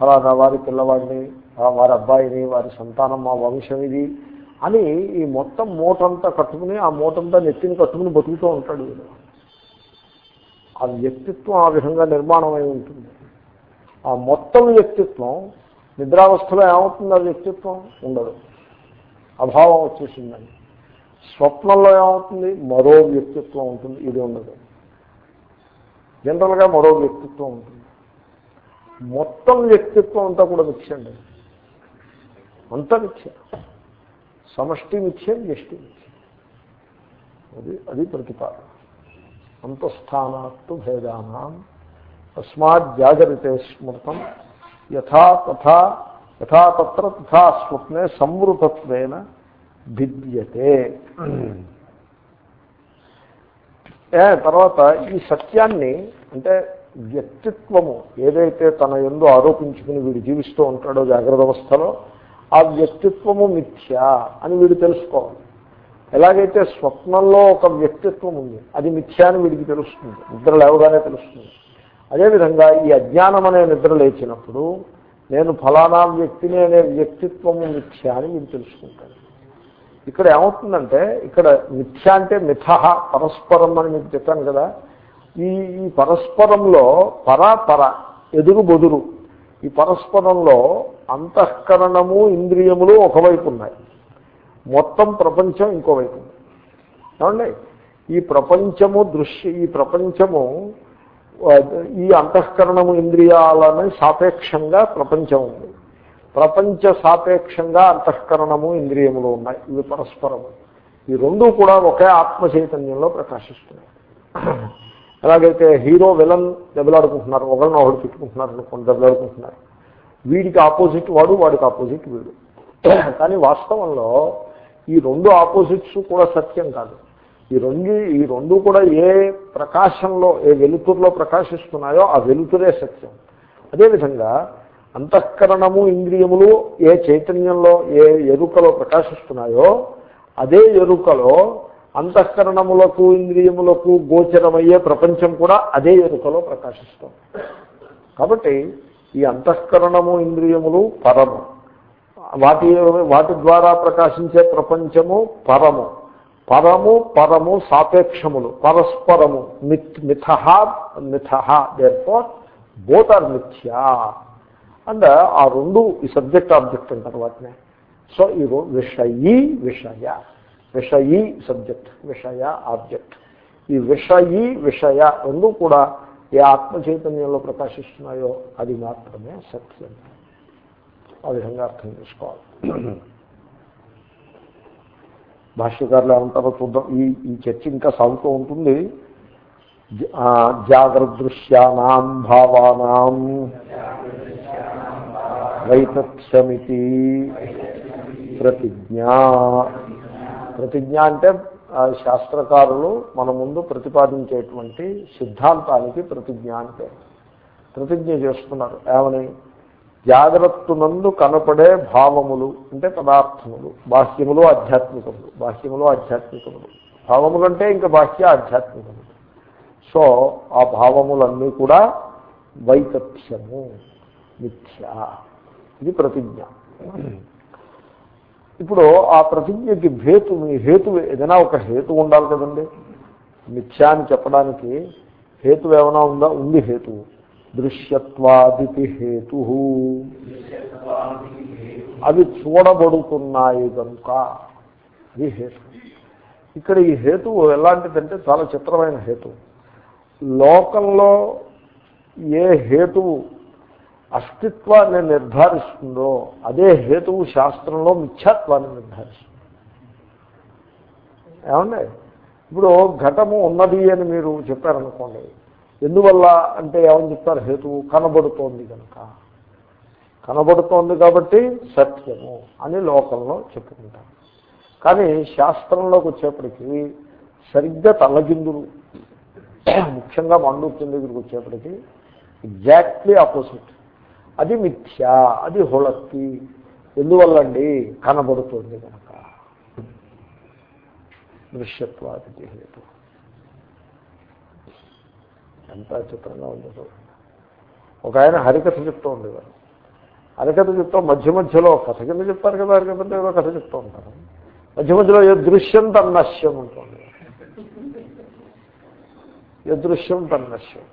ఫలానా వారి పిల్లవాడిని వారి అబ్బాయిని వారి సంతానం మా వంశం ఇది అని ఈ మొత్తం మూటంతా కట్టుకుని ఆ మూటంతా నెత్తిని కట్టుకుని బతుకుతూ ఉంటాడు ఆ వ్యక్తిత్వం ఆ విధంగా నిర్మాణం అయి ఉంటుంది. ఆ మొత్తం వ్యక్తిత్వం నిద్రావస్థలో ఏమవుతుంది ఆ వ్యక్తిత్వం? ఉండదు. అభావం వచ్చేసిందని స్వప్నంలో ఏమవుతుంది? మరో వ్యక్తిత్వం ఉంటుంది. ఇది ఉండదు. జనరల్గా మరో వ్యక్తిత్వం ఉంటుంది. మొత్తం వ్యక్తిత్వం అంతా కూడా మిక్స్ అండి. అంత మిథ్య సమష్టి మిథ్యం వ్యష్టి మిథ్య అది అది ప్రతిపాదన. అంతఃస్థానాత్తు భేదానం. తస్మాత్ జాగరితే స్మృతం. యథా తథా యథా తత్ర తథా స్వప్నే సంవృతత్వేన భిద్యతే. తర్వాత ఈ సత్యాన్ని అంటే వ్యక్తిత్వము ఏదైతే తన ఎందు ఆరోపించుకుని వీడు జీవిస్తూ ఉంటాడో జాగ్రత్త అవస్థలో ఆ వ్యక్తిత్వము మిథ్య అని వీడు తెలుసుకోవాలి. ఎలాగైతే స్వప్నంలో ఒక వ్యక్తిత్వం ఉంది అది మిథ్య అని వీడికి తెలుస్తుంది నిద్ర లేవగానే తెలుస్తుంది. అదేవిధంగా ఈ అజ్ఞానం అనే నిద్ర లేచినప్పుడు నేను ఫలానా వ్యక్తిని అనే వ్యక్తిత్వము మిథ్య అని వీడు తెలుసుకుంటాడు. ఇక్కడ ఏమవుతుందంటే ఇక్కడ మిథ్య అంటే మిథ పరస్పరం అని మీకు చెప్పాను కదా ఈ ఈ పరస్పరంలో పర పర ఎదురు బొదురు. ఈ పరస్పరంలో అంతఃకరణము ఇంద్రియములు ఒకవైపు ఉన్నాయి. మొత్తం ప్రపంచం ఇంకోవైపు ఉంది. ఏమండి? ఈ ప్రపంచము దృశ్య ఈ ప్రపంచము ఈ అంతఃకరణము ఇంద్రియాలని సాపేక్షంగా ప్రపంచం ఉంది. ప్రపంచ సాపేక్షంగా అంతఃకరణము ఇంద్రియములు ఉన్నాయి. ఇవి పరస్పరము. ఈ రెండు కూడా ఒకే ఆత్మ చైతన్యంలో ప్రకాశిస్తున్నాయి. ఎలాగైతే హీరో విలన్ దెబ్బలాడుకుంటున్నారు ఒకరిని ఒకడు తిట్టుకుంటున్నారు అనుకోండి దెబ్బలాడుకుంటున్నారు. వీడికి ఆపోజిట్ వాడు వాడికి ఆపోజిట్ వీడు. కానీ వాస్తవంలో ఈ రెండు ఆపోజిట్స్ కూడా సత్యం కాదు. ఈ రెండు ఈ రెండు కూడా ఏ ప్రకాశంలో ఏ వెలుతురులో ప్రకాశిస్తున్నాయో ఆ వెలుతురే సత్యం. అదేవిధంగా అంతఃకరణము ఇంద్రియములు ఏ చైతన్యంలో ఏ ఎరుకలో ప్రకాశిస్తున్నాయో అదే ఎరుకలో అంతఃకరణములకు ఇంద్రియములకు గోచరమయ్యే ప్రపంచం కూడా అదే ఎరుకలో ప్రకాశిస్తుంది. కాబట్టి ఈ అంతఃకరణము ఇంద్రియములు పరము. వాటి వాటి ద్వారా ప్రకాశించే ప్రపంచము పరము. పరము పరము సాపేక్షములు. పరస్పరము మిత్ మిథ మిథ దేర్ ఫోర్ బోత్ ఆర్ మిథ్యా. అండ్ ఆ రెండు ఈ సబ్జెక్ట్ ఆబ్జెక్ట్ అంటారు వాటిని. సో ఈ విషయీ విషయ. విషయీ సబ్జెక్ట్ విషయ ఆబ్జెక్ట్. ఈ విషయీ విషయ రెండు కూడా ఏ ఆత్మ చైతన్యంలో ప్రకాశిస్తున్నాయో అది మాత్రమే సత్యం. ఆ విధంగా అర్థం చేసుకోవాలి. భాష్యకారులు ఏమంటారో చూద్దాం. ఈ ఈ చర్చ ఇంకా సాగుతూ ఉంటుంది. జాగ్రదృశ్యానాం భావానాం వైతథ్యమితి ప్రతిజ్ఞా ప్రతిజ్ఞ అంటే ఆ, శాస్త్రకారులు మన ముందు ప్రతిపాదించేటువంటి సిద్ధాంతానికి ప్రతిజ్ఞ అంటే. ప్రతిజ్ఞ చేస్తున్నారు. ఏమని? జాగ్రత్తనందు కనపడే భావములు అంటే పదార్థములు. బాహ్యములు ఆధ్యాత్మికములు. బాహ్యములు ఆధ్యాత్మికములు. భావములు అంటే ఇంకా బాహ్య ఆధ్యాత్మికములు. సో ఆ భావములన్నీ కూడా వైతథ్యము మిథ్య. ఇది ప్రతిజ్ఞ. ఇప్పుడు ఆ ప్రతిజ్ఞకి భేతు హేతు ఏదైనా ఒక హేతు ఉండాలి కదండి. మిథ్యా అని చెప్పడానికి హేతు ఏమైనా ఉందా? ఉంది హేతు. దృశ్యత్వాదితి హేతు. అవి చూడబడుతున్నాయి కనుక అది హేతు. ఇక్కడ ఈ హేతువు ఎలాంటిదంటే చాలా చిత్రమైన హేతు. లోకంలో ఏ హేతువు అస్తిత్వాన్ని నిర్ధారిస్తుందో అదే హేతువు శాస్త్రంలో మిథ్యాత్వాన్ని నిర్ధారిస్తుంది. ఏమండి? ఇప్పుడు ఘటము ఉన్నది అని మీరు చెప్పారనుకోండి ఎందువల్ల అంటే ఏమని చెప్తారు హేతువు? కనబడుతోంది కనుక కనబడుతోంది కాబట్టి సత్యము అని లోకంలో చెప్పుకుంటాం కానీ శాస్త్రంలోకి వచ్చేప్పటికీ సరిగ్గా తల్లగిందులు ముఖ్యంగా మండూక్యం దగ్గరికి వచ్చేప్పటికీ ఎగ్జాక్ట్లీ ఆపోజిట్. అది మిథ్య అది హుళక్కి. ఎందువల్లండి? కనబడుతుంది కనుక. దృశ్యత్వాది హేతు ఎంత చిత్రంగా ఉంది ఒక ఆయన హరికథ చెప్తూ ఉండేవారు. హరికథ చెప్తా మధ్య మధ్యలో కథ కింద చెప్తారు కదా హరికథ ఏదో కథ చెప్తూ ఉంటారు. మధ్య మధ్యలో ఏ దృశ్యం తన్నశ్యం ఉంటుంది ఏ దృశ్యం తన్నశ్యం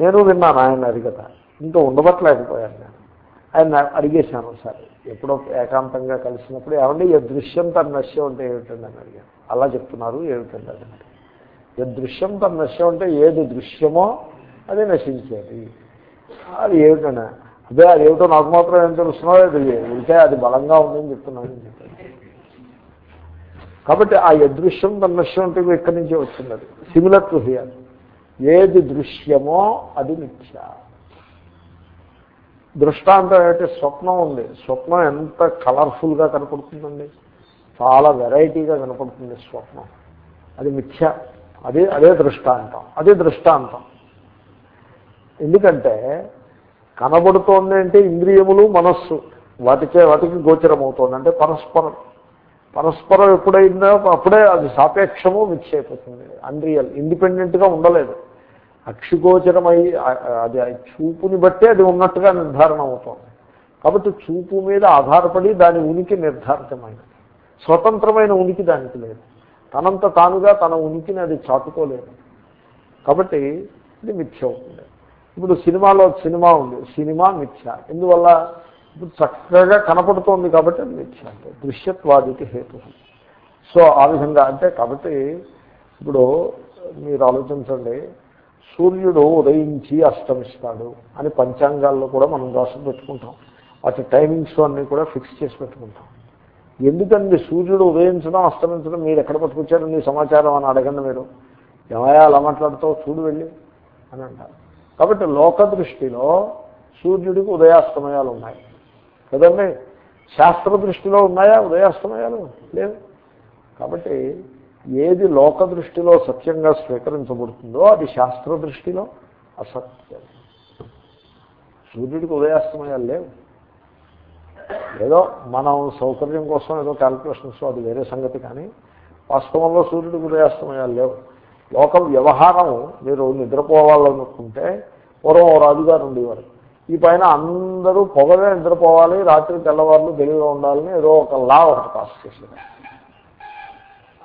నేను విన్నాను ఆయన హరికథ. ఇంకా ఉండబట్టలేకపోయాను నేను. ఆయన అడిగేశాను ఒకసారి ఎప్పుడో ఏకాంతంగా కలిసినప్పుడు ఏమంటే ఈ దృశ్యం తన్నశ్యం అంటే ఏమిటండి అని అడిగాను అలా చెప్తున్నారు ఏమిటండి అది అంటే తన నశ్యం తన్నశ్యం అంటే ఏది దృశ్యమో అది నశించేది. అది ఏమిటన్నా అదే అది ఏమిటో నాకు మాత్రం ఏం తెలుస్తున్నారో తెలియదు. ఉంటే అది బలంగా ఉందని చెప్తున్నాను కాబట్టి ఆ యదృశ్యం దృశ్యం అంటే ఇక్కడి నుంచే వచ్చింది అది. సిమిలర్ టు హియర్ ఏది దృశ్యమో అది మిథ్య. దృష్టాంతం ఏంటంటే స్వప్నం ఉంది. స్వప్నం ఎంత కలర్ఫుల్గా కనపడుతుందండి? చాలా వెరైటీగా కనపడుతుంది స్వప్నం. అది మిథ్య. అదే అదే దృష్టాంతం. అదే దృష్టాంతం. ఎందుకంటే కనబడుతోంది అంటే ఇంద్రియములు మనస్సు. వాటికే వాటికి గోచరం అవుతుంది అంటే పరస్పరం. పరస్పరం ఎప్పుడైందో అప్పుడే అది సాపేక్షము మిక్స్ అయిపోతుంది. అన్రియల్ ఇండిపెండెంట్గా ఉండలేదు. అక్షిగోచరమై అది చూపుని బట్టే అది ఉన్నట్టుగా నిర్ధారణ అవుతుంది కాబట్టి చూపు మీద ఆధారపడి దాని ఉనికి నిర్ధారితమైనది. స్వతంత్రమైన ఉనికి దానికి లేదు. తనంత తానుగా తన ఉనికిని అది చాటుకోలేదు. కాబట్టి ఇది మిథ్య అవుతుంది. ఇప్పుడు సినిమాలో సినిమా ఉంది. సినిమా మిథ్య. ఎందువల్ల? ఇప్పుడు చక్కగా కనపడుతోంది కాబట్టి అది మిథ్య. అంటే దృశ్యత్వాదికి హేతు. సో ఆ విధంగా అంటే కాబట్టి ఇప్పుడు మీరు ఆలోచించండి. సూర్యుడు ఉదయించి అస్తమిస్తాడు అని పంచాంగాల్లో కూడా మనం రాసి పెట్టుకుంటాం. వాటి టైమింగ్స్ అన్నీ కూడా ఫిక్స్ చేసి పెట్టుకుంటాం. ఎందుకండి సూర్యుడు ఉదయించడం అస్తమించడం? మీరు ఎక్కడ పట్టుకొచ్చారు? నీ సమాచారం అని అడగండి మీరు. ఏమయ్యా అలా మాట్లాడుతావు? చూడు వెళ్ళి అని అంటారు. కాబట్టి లోక దృష్టిలో సూర్యుడికి ఉదయాస్తమయాలు ఉన్నాయి. కదండి? శాస్త్ర దృష్టిలో ఉన్నాయా? ఉదయాస్తమయాలు లేవు. కాబట్టి ఏది లోక దృష్టిలో సత్యంగా స్వీకరించబడుతుందో అది శాస్త్ర దృష్టిలో అసత్యం. సూర్యుడికి ఉదయాస్తమయాలు లేవు. ఏదో మనం సౌకర్యం కోసం ఏదో క్యాల్కులేషన్స్ అది వేరే సంగతి కానీ వాస్తవంలో సూర్యుడికి ఉదయాస్తమయాలు లేవు. లోక వ్యవహారం మీరు నిద్రపోవాలనుకుంటే పూర్వం ఓ రాజుగారు ఉండేవారు. ఈ పైన అందరూ పొగలే నిద్రపోవాలి రాత్రి తెల్లవారులు తెలివిగా ఉండాలని ఏదో ఒక లా ఒకటి పాస్ చేశారు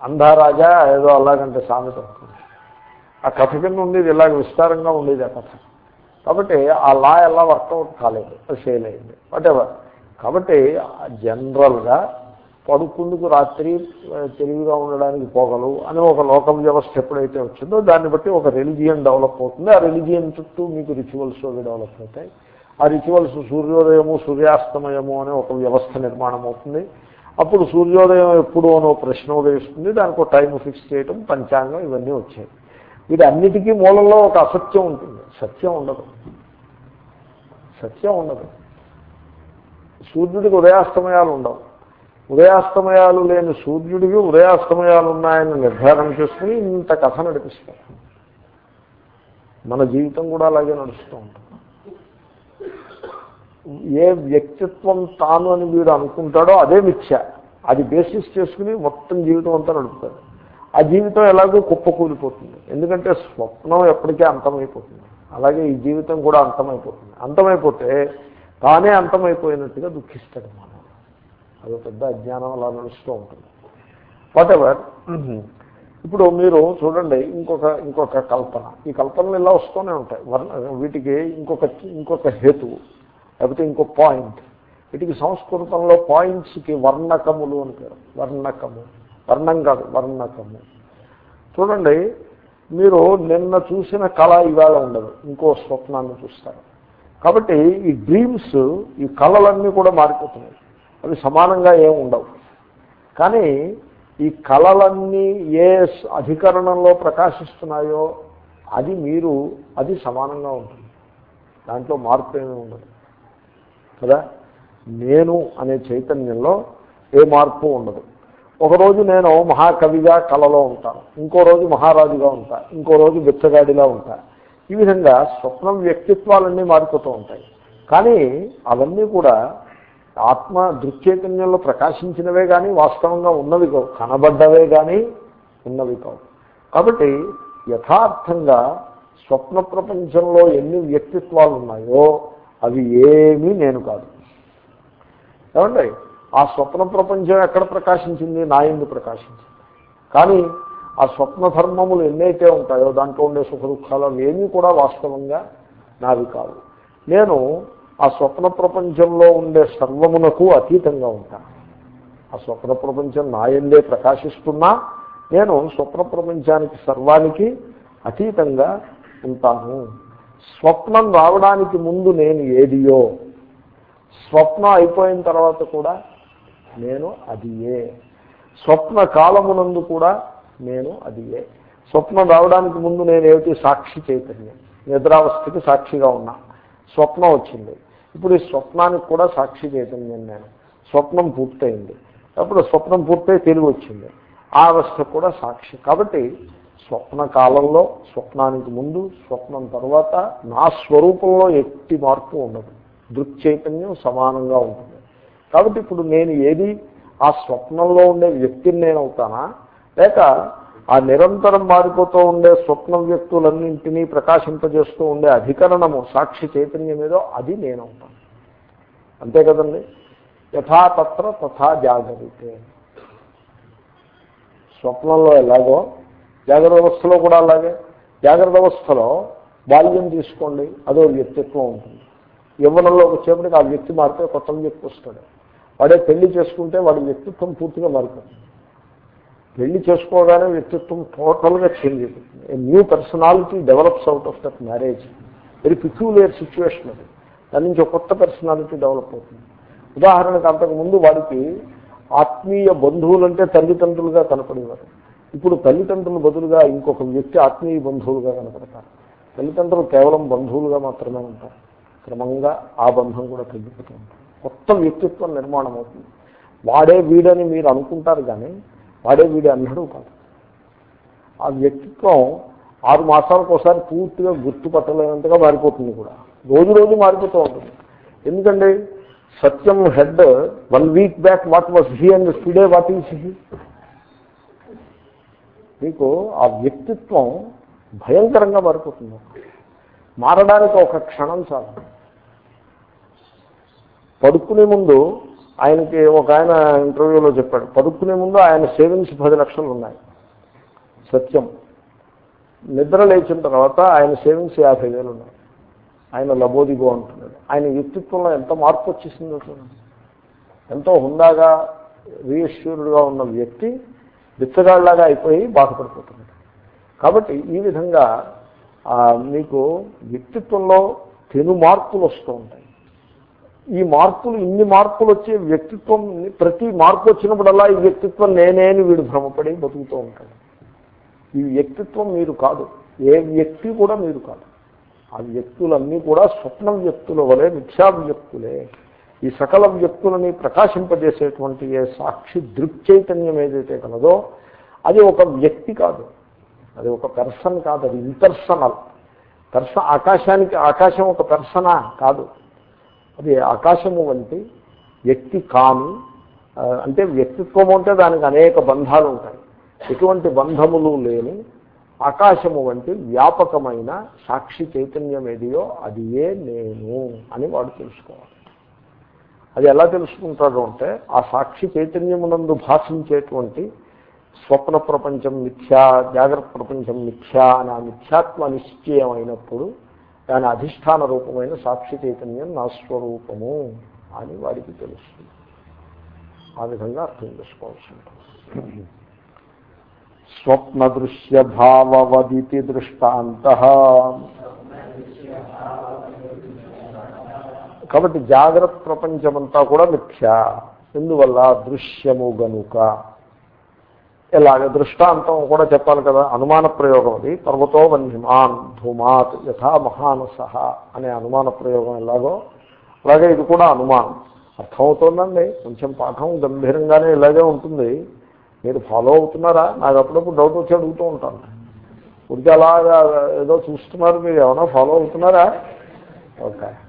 అంధారాజా ఏదో అలాగంటే సామెత ఆ కథ కింద ఉండేది ఇలాగ విస్తారంగా ఉండేది ఆ కథ. కాబట్టి ఆ లా ఎలా వర్కౌట్ కాలేదు అది ఫెయిల్ అయింది. వాటెవర్ కాబట్టి జనరల్గా పడుకుందుకు రాత్రి తెలివిగా ఉండడానికి పోగలవు అని ఒక లోక వ్యవస్థ ఎప్పుడైతే వచ్చిందో దాన్ని బట్టి ఒక రెలిజియన్ డెవలప్ అవుతుంది. ఆ రిలిజియన్ చుట్టూ మీకు రిచువల్స్ అవి డెవలప్ అవుతాయి. ఆ రిచువల్స్ సూర్యోదయము సూర్యాస్తమయము అనే ఒక వ్యవస్థ నిర్మాణం అవుతుంది. అప్పుడు సూర్యోదయం ఎప్పుడు అనో ప్రశ్న ఉదయిస్తుంది దానికి ఒక టైం ఫిక్స్ చేయటం పంచాంగం ఇవన్నీ వచ్చాయి. వీటన్నిటికీ మూలంలో ఒక అసత్యం ఉంటుంది. సత్యం ఉండదు. సత్యం ఉండదు. సూర్యుడికి ఉదయాస్తమయాలు ఉండవు. ఉదయాస్తమయాలు లేని సూర్యుడికి ఉదయాస్తమయాలు ఉన్నాయని నిర్ధారణ చేసుకుని ఇంత కథ నడిపిస్తారు. మన జీవితం కూడా అలాగే నడుస్తూ ఉంటుంది. ఏ వ్యక్తిత్వం తాను అని వీడు అనుకుంటాడో అదే మిథ్య. అది బేసిస్ చేసుకుని మొత్తం జీవితం అంతా నడుపుతాడు. ఆ జీవితం ఎలాగో కుప్పకూలిపోతుంది. ఎందుకంటే స్వప్నం ఎప్పటికీ అంతమైపోతుంది. అలాగే ఈ జీవితం కూడా అంతమైపోతుంది. అంతమైపోతే తానే అంతమైపోయినట్టుగా దుఃఖిస్తాడు మనం అదో పెద్ద అజ్ఞానం అలా నడుస్తూ ఉంటుంది. వాట్ ఎవర్ ఇప్పుడు మీరు చూడండి ఇంకొక ఇంకొక కల్పన. ఈ కల్పనలు ఇలా వస్తూనే ఉంటాయి. వర్ణ వీటికి ఇంకొక ఇంకొక హేతువు. లేకపోతే ఇంకో పాయింట్. వీటికి సంస్కృతంలో పాయింట్స్కి వర్ణకములు అని పేరు. వర్ణకము. వర్ణం కాదు వర్ణకము. చూడండి మీరు నిన్న చూసిన కళ ఇవాళ ఉండదు. ఇంకో స్వప్నాన్ని చూస్తారు. కాబట్టి ఈ డ్రీమ్స్ ఈ కళలన్నీ కూడా మారిపోతున్నాయి. అవి సమానంగా ఏమి ఉండవు. కానీ ఈ కళలన్నీ ఏ అధికరణంలో ప్రకాశిస్తున్నాయో అది మీరు అది సమానంగా ఉంటుంది. దాంట్లో మార్పు ఏమీ ఉండదు. కదా? నేను అనే చైతన్యంలో ఏ మార్పు ఉండదు. ఒకరోజు నేను మహాకవిగా కళలో ఉంటాను ఇంకో రోజు మహారాజుగా ఉంటా ఇంకో రోజు బిచ్చగాడిలా ఉంటా. ఈ విధంగా స్వప్నం వ్యక్తిత్వాలన్నీ మారిపోతూ ఉంటాయి. కానీ అవన్నీ కూడా ఆత్మ దృక్చైతన్యంలో ప్రకాశించినవే కానీ వాస్తవంగా ఉన్నవి కావు కనబడ్డవే కానీ ఉన్నవి కావు. కాబట్టి యథార్థంగా స్వప్న ప్రపంచంలో ఎన్ని వ్యక్తిత్వాలు ఉన్నాయో అవి ఏమీ నేను కాదు. ఏమండి? ఆ స్వప్న ప్రపంచం ఎక్కడ ప్రకాశించింది? నా ఎందు ప్రకాశించింది. కానీ ఆ స్వప్న ధర్మములు ఎన్నైతే ఉంటాయో దాంట్లో ఉండే సుఖ దుఃఖాలు ఏమీ కూడా వాస్తవంగా నావి కాదు నేను ఆ స్వప్న ప్రపంచంలో ఉండే సర్వమునకు అతీతంగా ఉంటాను ఆ స్వప్న ప్రపంచం నా ఎందే ప్రకాశిస్తున్నా నేను స్వప్న ప్రపంచానికి సర్వానికి అతీతంగా ఉంటాను. స్వప్నం రావడానికి ముందు నేను ఏదియో. స్వప్నం అయిపోయిన తర్వాత కూడా నేను అదియే. స్వప్న కాలమునందు కూడా నేను అదియే. స్వప్నం రావడానికి ముందు నేనేమిటి సాక్షి చైతన్యం. నిద్రావస్థకి సాక్షిగా ఉన్నా. స్వప్నం వచ్చింది. ఇప్పుడు ఈ స్వప్నానికి కూడా సాక్షి చైతన్యం నేను. స్వప్నం పూర్తయింది. అప్పుడు స్వప్నం పూర్తయి తెలివి వచ్చింది. ఆ అవస్థ కూడా సాక్షి. కాబట్టి స్వప్న కాలంలో స్వప్నానికి ముందు స్వప్నం తర్వాత నా స్వరూపంలో ఎట్టి మార్పు ఉండదు. దృక్చైతన్యం సమానంగా ఉంటుంది. కాబట్టి ఇప్పుడు నేను ఏది ఆ స్వప్నంలో ఉండే వ్యక్తిని నేను అవుతానా? లేక ఆ నిరంతరం మారిపోతూ ఉండే స్వప్న వ్యక్తులన్నింటినీ ప్రకాశింపజేస్తూ ఉండే అధికరణము సాక్షి చైతన్యం ఏదో అది నేను అవుతాను. అంతే కదండి? యథాతత్ర తథా జాగరితే. స్వప్నంలో ఎలాగో జాగ్రత్త అవస్థలో కూడా అలాగే. జాగ్రత్త అవస్థలో బాల్యం తీసుకోండి అదో వ్యక్తిత్వం ఉంటుంది. యవ్వనంలోకి వచ్చేప్పటికి ఆ వ్యక్తి మారితే కొత్త వ్యక్తి వస్తాడు. వాడే పెళ్ళి చేసుకుంటే వాడి వ్యక్తిత్వం పూర్తిగా మారిపోతుంది. పెళ్ళి చేసుకోగానే వ్యక్తిత్వం టోటల్గా చేంజ్ అయిపోతుంది. A new personality develops out of that marriage very peculiar situation అది. దాని నుంచి ఒక కొత్త పర్సనాలిటీ డెవలప్ అవుతుంది. ఉదాహరణకు అంతకుముందు వాడికి ఆత్మీయ బంధువులంటే తల్లిదండ్రులుగా కనపడేవారు. ఇప్పుడు తల్లిదండ్రుల బదులుగా ఇంకొక వ్యక్తి ఆత్మీయ బంధువులుగా కనపడతారు. తల్లిదండ్రులు కేవలం బంధువులుగా మాత్రమే ఉంటారు. క్రమంగా ఆ బంధం కూడా తగ్గిపోతూ ఉంటుంది. కొత్త వ్యక్తిత్వం నిర్మాణం అవుతుంది. వాడే వీడని మీరు అనుకుంటారు కానీ వాడే వీడే అన్నాడు కాదు. ఆ వ్యక్తిత్వం ఆరు మాసాలకు ఒకసారి పూర్తిగా గుర్తుపట్టలేనంతగా మారిపోతుంది కూడా. రోజు రోజు మారిపోతూ ఉంటుంది. ఎందుకంటే సత్యం head one week back what was he and today what is he? మీకు ఆ వ్యక్తిత్వం భయంకరంగా మారిపోతుంది. మారడానికి ఒక క్షణం చాలు. పడుకునే ముందు ఆయనకి ఒక ఆయన ఇంటర్వ్యూలో చెప్పాడు. పడుకునే ముందు ఆయన సేవింగ్స్ పది లక్షలు ఉన్నాయి. సత్యం. నిద్ర లేచిన తర్వాత ఆయన సేవింగ్స్ యాభై వేలు ఉన్నాయి. ఆయన లబోదిగో అంటున్నాడు. ఆయన వ్యక్తిత్వంలో ఎంత మార్పు వచ్చేసిందో చూడండి. ఎంతో హుందాగా రీఎష్యూర్డ్గా ఉన్న వ్యక్తి బిచ్చగాళ్ళలాగా అయిపోయి బాధపడిపోతున్నాడు కాబట్టి ఈ విధంగా మీకు వ్యక్తిత్వంలో తెను మార్పులు వస్తూ ఉంటాయి. ఈ మార్పులు ఇన్ని మార్పులు వచ్చే వ్యక్తిత్వం ప్రతి మార్పు వచ్చినప్పుడల్లా ఈ వ్యక్తిత్వం నేనే అని వీడు భ్రమపడి బతుకుతూ ఉంటాడు. ఈ వ్యక్తిత్వం మీరు కాదు. ఏ వ్యక్తి కూడా మీరు కాదు. ఆ వ్యక్తులన్నీ కూడా స్వప్న వ్యక్తుల వలె మిథ్యా వ్యక్తులే ఈ సకల వ్యక్తులని ప్రకాశింపజేసేటువంటి ఏ సాక్షి దృక్చైతన్యం ఏదైతే కలదో అది ఒక వ్యక్తి కాదు. అది ఒక పెర్సన్ కాదు. అది ఇంటర్సనల్ పెర్స ఆకాశానికి ఆకాశం ఒక పెర్సనా కాదు. అది ఆకాశము వంటి వ్యక్తి కాని అంటే వ్యక్తిత్వము అంటే దానికి అనేక బంధాలు ఉంటాయి. ఎటువంటి బంధములు లేని ఆకాశము వంటి వ్యాపకమైన సాక్షి చైతన్యం ఏదియో అది ఏ నేను అని వాడు తెలుసుకోవాలి. అది ఎలా తెలుసుకుంటాడు అంటే ఆ సాక్షి చైతన్యమునందు భాషించేటువంటి స్వప్న ప్రపంచం మిథ్యా జాగ్రత్త ప్రపంచం మిథ్యా అని ఆ మిథ్యాత్వ నిశ్చయం అయినప్పుడు దాని అధిష్టాన రూపమైన సాక్షి చైతన్యం నా స్వరూపము అని వాడికి తెలుస్తుంది. ఆ విధంగా అర్థం చేసుకోవాల్సి ఉంటుంది. స్వప్న దృశ్య భావవదితి దృష్టాంత కాబట్టి జాగ్రత్త ప్రపంచమంతా కూడా మిథ్య. ఎందువల్ల? దృశ్యము గనుక. ఎలాగ? దృష్టాంతం కూడా చెప్పాలి కదా. అనుమాన ప్రయోగం అది. పర్వతో వన్యమాన్ ధూమాత్ యథా మహానస అనే అనుమాన ప్రయోగం ఎలాగో. అలాగే ఇది కూడా అనుమానం. అర్థమవుతోందండి. కొంచెం పాఠం గంభీరంగానే ఇలాగే ఉంటుంది. మీరు ఫాలో అవుతున్నారా? నాకు అప్పుడప్పుడు డౌట్ వచ్చి అడుగుతూ ఉంటాను. ఉడికి అలాగా ఏదో చూస్తున్నారు మీరు. ఏమైనా ఫాలో అవుతున్నారా? Okay.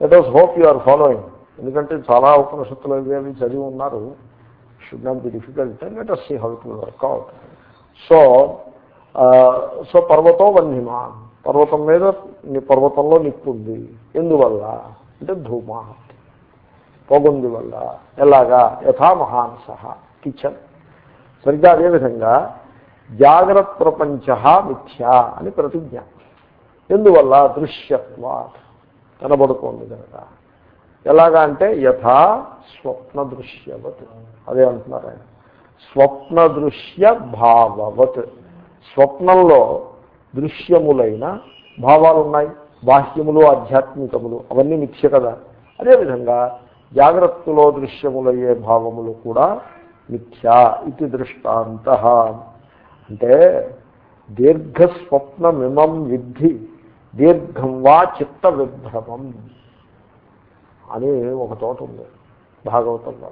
Let us hope you are following ఎందుకంటే చాలా ఉపనిషత్తులు అవి అవి చదివి ఉన్నారు. Should not be difficult let us see how it will work out so so పర్వతం వన్యమా పర్వతం మీద నీ పర్వతంలో నిప్పుంది ఎందువల్ల అంటే ధూమా పొగుంది వల్ల ఎలాగా యథా మహాంస కిచెన్ సరిగ్గా అదేవిధంగా జాగ్రత్త ప్రపంచ మిథ్యా అని ప్రతిజ్ఞ ఎందువల్ల దృశ్యత్వా కనబడుతోంది కనుక. ఎలాగా అంటే యథా స్వప్న దృశ్యవత్ అదే అంటున్నారు ఆయన. స్వప్న దృశ్య భావవత్. స్వప్నంలో దృశ్యములైన భావాలు ఉన్నాయి బాహ్యములు ఆధ్యాత్మికములు అవన్నీ మిథ్య కదా. అదేవిధంగా జాగ్రత్తలో దృశ్యములయ్యే భావములు కూడా మిథ్యా ఇది దృష్టాంత. అంటే దీర్ఘస్వప్నమిమం విద్ధి దీర్ఘం వా చిత్త విభ్రమం అని ఒక చోట ఉంది భాగవతంలో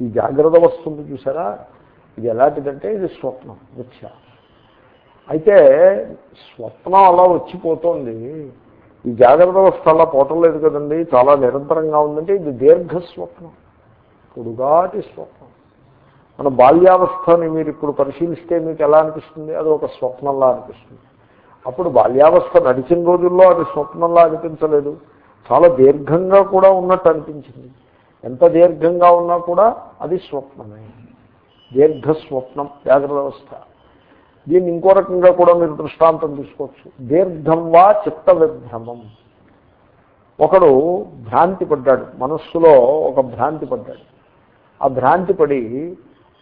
ఈ జాగ్రత్త వస్తుంది చూసారా? ఇది ఎలాంటిదంటే ఇది స్వప్నం మిథ్య అయితే స్వప్నం అలా వచ్చిపోతుంది. ఈ జాగ్రత్త అవస్థ అలా పోవటం లేదు కదండి చాలా నిరంతరంగా ఉందంటే ఇది దీర్ఘ స్వప్నం పొడుగాటి స్వప్నం. మన బాల్యావస్థని మీరు ఇప్పుడు పరిశీలిస్తే మీకు ఎలా అనిపిస్తుంది? అది ఒక స్వప్నంలా అనిపిస్తుంది. అప్పుడు బాల్యావస్థ నడిచిన రోజుల్లో అది స్వప్నంలా అనిపించలేదు. చాలా దీర్ఘంగా కూడా ఉన్నట్టు అనిపించింది. ఎంత దీర్ఘంగా ఉన్నా కూడా అది స్వప్నమే. దీర్ఘ స్వప్నం జాగ్రత్త అవస్థ. దీన్ని ఇంకో రకంగా కూడా మీరు దృష్టాంతం తీసుకోవచ్చు. దీర్ఘం వా చిత్త విభ్రమం ఒకడు భ్రాంతి పడ్డాడు. మనస్సులో ఒక భ్రాంతి పడ్డాడు. ఆ భ్రాంతి పడి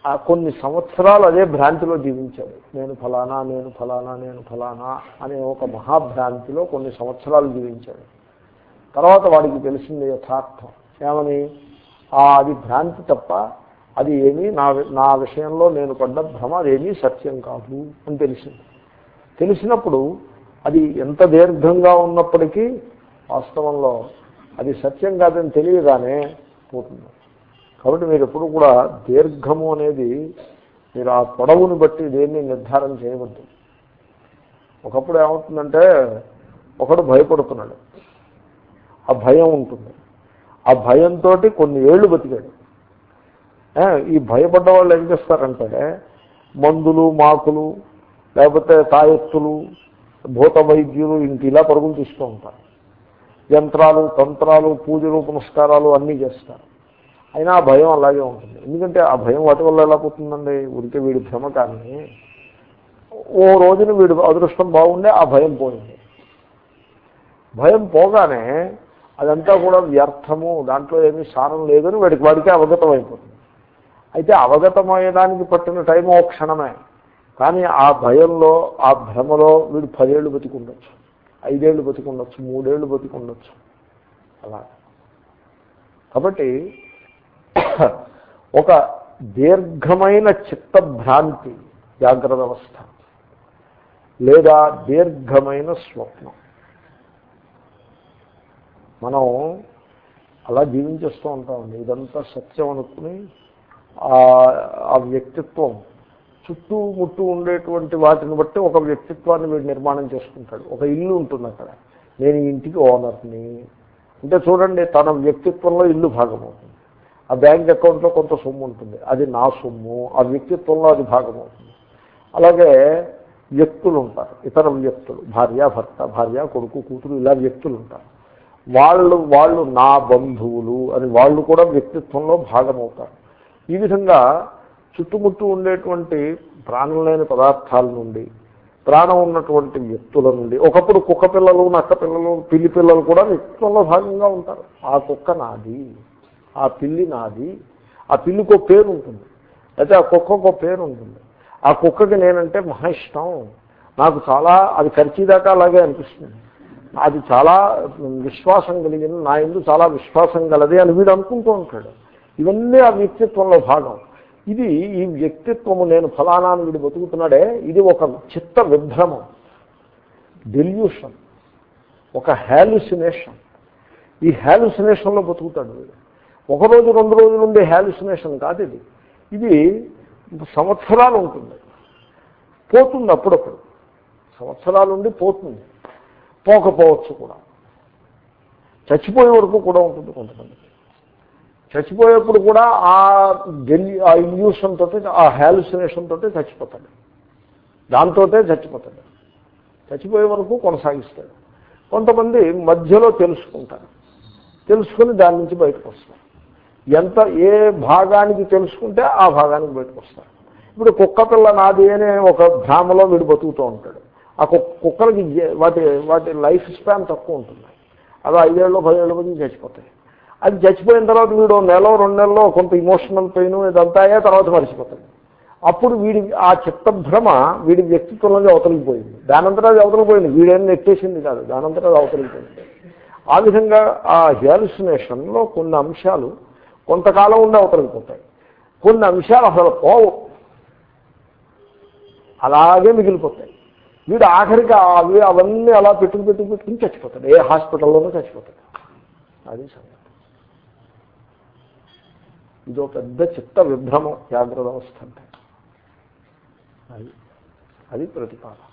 కొన్ని సంవత్సరాలు అదే భ్రాంతిలో జీవించాడు. నేను ఫలానా నేను ఫలానా నేను ఫలానా అనే ఒక మహాభ్రాంతిలో కొన్ని సంవత్సరాలు జీవించాడు. తర్వాత వాడికి తెలిసింది యథార్థం. ఏమని? ఆ అది భ్రాంతి తప్ప అది ఏమీ నా నా విషయంలో నేను పడ్డ భ్రమ అదేమీ సత్యం కాదు అని తెలిసింది. తెలిసినప్పుడు అది ఎంత దీర్ఘంగా ఉన్నప్పటికీ వాస్తవంలో అది సత్యం కాదని తెలియగానే పోతుంది. కాబట్టి మీరు ఎప్పుడు కూడా దీర్ఘము అనేది మీరు ఆ పొడవుని బట్టి దేన్ని నిర్ధారణ చేయవద్దు. ఒకప్పుడు ఏమవుతుందంటే ఒకడు భయపడుతున్నాడు. ఆ భయం ఉంటుంది. ఆ భయంతో కొన్ని ఏళ్ళు బతికాడు. ఈ భయపడ్డ వాళ్ళు ఏం చేస్తారంటే మందులు మాకులు లేకపోతే తాయెత్తులు భూత వైద్యులు ఇంక ఇలా పరుగులు తీస్తూ ఉంటారు. యంత్రాలు తంత్రాలు పూజలు పునస్కారాలు అన్నీ చేస్తారు. అయినా ఆ భయం అలాగే ఉంటుంది. ఎందుకంటే ఆ భయం వాటి వల్ల ఎలా పోతుందండి? ఉడికే వీడి భ్రమ కానీ ఓ రోజున వీడు అదృష్టం బాగుండే ఆ భయం పోయింది. భయం పోగానే అదంతా కూడా వ్యర్థము దాంట్లో ఏమీ సారం లేదని వాడికి వాడికే అవగతం అయిపోతుంది. అయితే అవగతమయ్యడానికి పట్టిన టైం ఓ క్షణమే. కానీ ఆ భయంలో ఆ భ్రమలో వీడు పదేళ్ళు బతికుండొచ్చు ఐదేళ్ళు బతికుండొచ్చు మూడేళ్ళు బతికుండొచ్చు. అలా. కాబట్టి ఒక దీర్ఘమైన చిత్తభ్రాంతి జాగ్రత్త అవస్థ లేదా దీర్ఘమైన స్వప్నం. మనం అలా జీవించేస్తూ ఉంటామండి. ఇదంతా సత్యం అనుకుని ఆ వ్యక్తిత్వం చుట్టూ ముట్టు ఉండేటువంటి వాటిని బట్టి ఒక వ్యక్తిత్వాన్ని వీడు నిర్మాణం చేసుకుంటాడు. ఒక ఇల్లు ఉంటుంది అక్కడ. నేను ఇంటికి ఓనర్ని. అంటే చూడండి తన వ్యక్తిత్వంలో ఇల్లు భాగమవుతుంది. ఆ బ్యాంక్ అకౌంట్లో కొంత సొమ్ము ఉంటుంది. అది నా సొమ్ము ఆ వ్యక్తిత్వంలో అది భాగం అవుతుంది. అలాగే వ్యక్తులు ఉంటారు ఇతర వ్యక్తులు భార్య భర్త భార్య కొడుకు కూతురు ఇలా వ్యక్తులు ఉంటారు వాళ్ళు వాళ్ళు నా బంధువులు అని వాళ్ళు కూడా వ్యక్తిత్వంలో భాగమవుతారు ఈ విధంగా చుట్టుముట్టు ఉండేటువంటి ప్రాణం లేని పదార్థాల నుండి ప్రాణం ఉన్నటువంటి వ్యక్తుల నుండి ఒకప్పుడు కుక్క పిల్లలు నక్క పిల్లలు పిల్లి పిల్లలు కూడా వ్యక్తిత్వంలో భాగంగా ఉంటారు. ఆ కుక్క నాది. ఆ పిల్లి నాది. ఆ పిల్లికి ఒక పేరు ఉంటుంది అయితే ఆ కుక్కకు ఒక పేరు ఉంటుంది ఆ కుక్కకి నేనంటే మహా ఇష్టం నాకు చాలా అది ఖర్చీదాకా అలాగే అనిపిస్తుంది. అది చాలా విశ్వాసం కలిగిన నా ఎందు చాలా విశ్వాసం గలది అని వీడు అనుకుంటూ ఉంటాడు. ఇవన్నీ ఆ వ్యక్తిత్వంలో భాగం. ఇది ఈ వ్యక్తిత్వము నేను ఫలానాన్ని వీడు బతుకుతున్నాడే ఇది ఒక చిత్త విభ్రమం. డెల్యూషన్ ఒక హ్యాలుసినేషన్ ఈ హ్యాలుసినేషన్లో బతుకుతాడు వీడు. ఒక రోజు రెండు రోజులు ఉండే హాలుసినేషన్ కాదు ఇది. ఇది సంవత్సరాలు ఉంటుంది. పోతుంది అప్పుడప్పుడు. సంవత్సరాలు ఉండి పోతుంది. పోకపోవచ్చు కూడా. చచ్చిపోయే వరకు కూడా ఉంటుంది కొంతమంది. చచ్చిపోయేప్పుడు కూడా ఆ ఢిల్లీ ఆ ఇల్యూషన్ తోటి ఆ హాలుసినేషన్ తోటి చచ్చిపోతాడు. దాంతోటే చచ్చిపోతాడు. చచ్చిపోయే వరకు కొనసాగిస్తాడు. కొంతమంది మధ్యలో తెలుసుకుంటారు. తెలుసుకుని దాని నుంచి బయటకు వస్తారు. ఎంత ఏ భాగానికి తెలుసుకుంటే ఆ భాగానికి బయటకు వస్తారు. ఇప్పుడు కుక్క పిల్ల నాది అనే ఒక భ్రామలో వీడు బతుకుతూ ఉంటాడు. ఆ కుక్కలకి వాటి వాటి లైఫ్ స్పాన్ తక్కువ ఉంటుంది. అవి ఐదేళ్ళు పదేళ్ళ మంది చచ్చిపోతాయి. అది చచ్చిపోయిన తర్వాత వీడు నెల రెండు నెలలో కొంత ఇమోషనల్ పెయిన్ ఇదంతా అయ్యే తర్వాత మర్చిపోతాడు. అప్పుడు వీడి ఆ చిత్తభ్రమ వీడి వ్యక్తిత్వంలో అవతలిపోయింది దానంతటా అది అవతలిపోయింది వీడేం నెట్టేసింది కాదు. దానంతటా అది అవతలిపోయింది ఆ విధంగా ఆ హ్యాలుసినేషన్లో కొన్ని అంశాలు కొంతకాలం ఉండి అవతలిపోతాయి కొన్ని అంశాలు అసలు పోవు. అలాగే మిగిలిపోతాయి. వీడు ఆఖరికి అవి అవన్నీ అలా పెట్టుకు పెట్టుకు పెట్టుకుని చచ్చిపోతాడు. ఏ హాస్పిటల్లోనూ చచ్చిపోతాడు. అది సంగతి. ఇదో పెద్ద చిత్త విభ్రమం జాగ్రత్త అవస్థ అంటే. అది అది ప్రతిపాదన.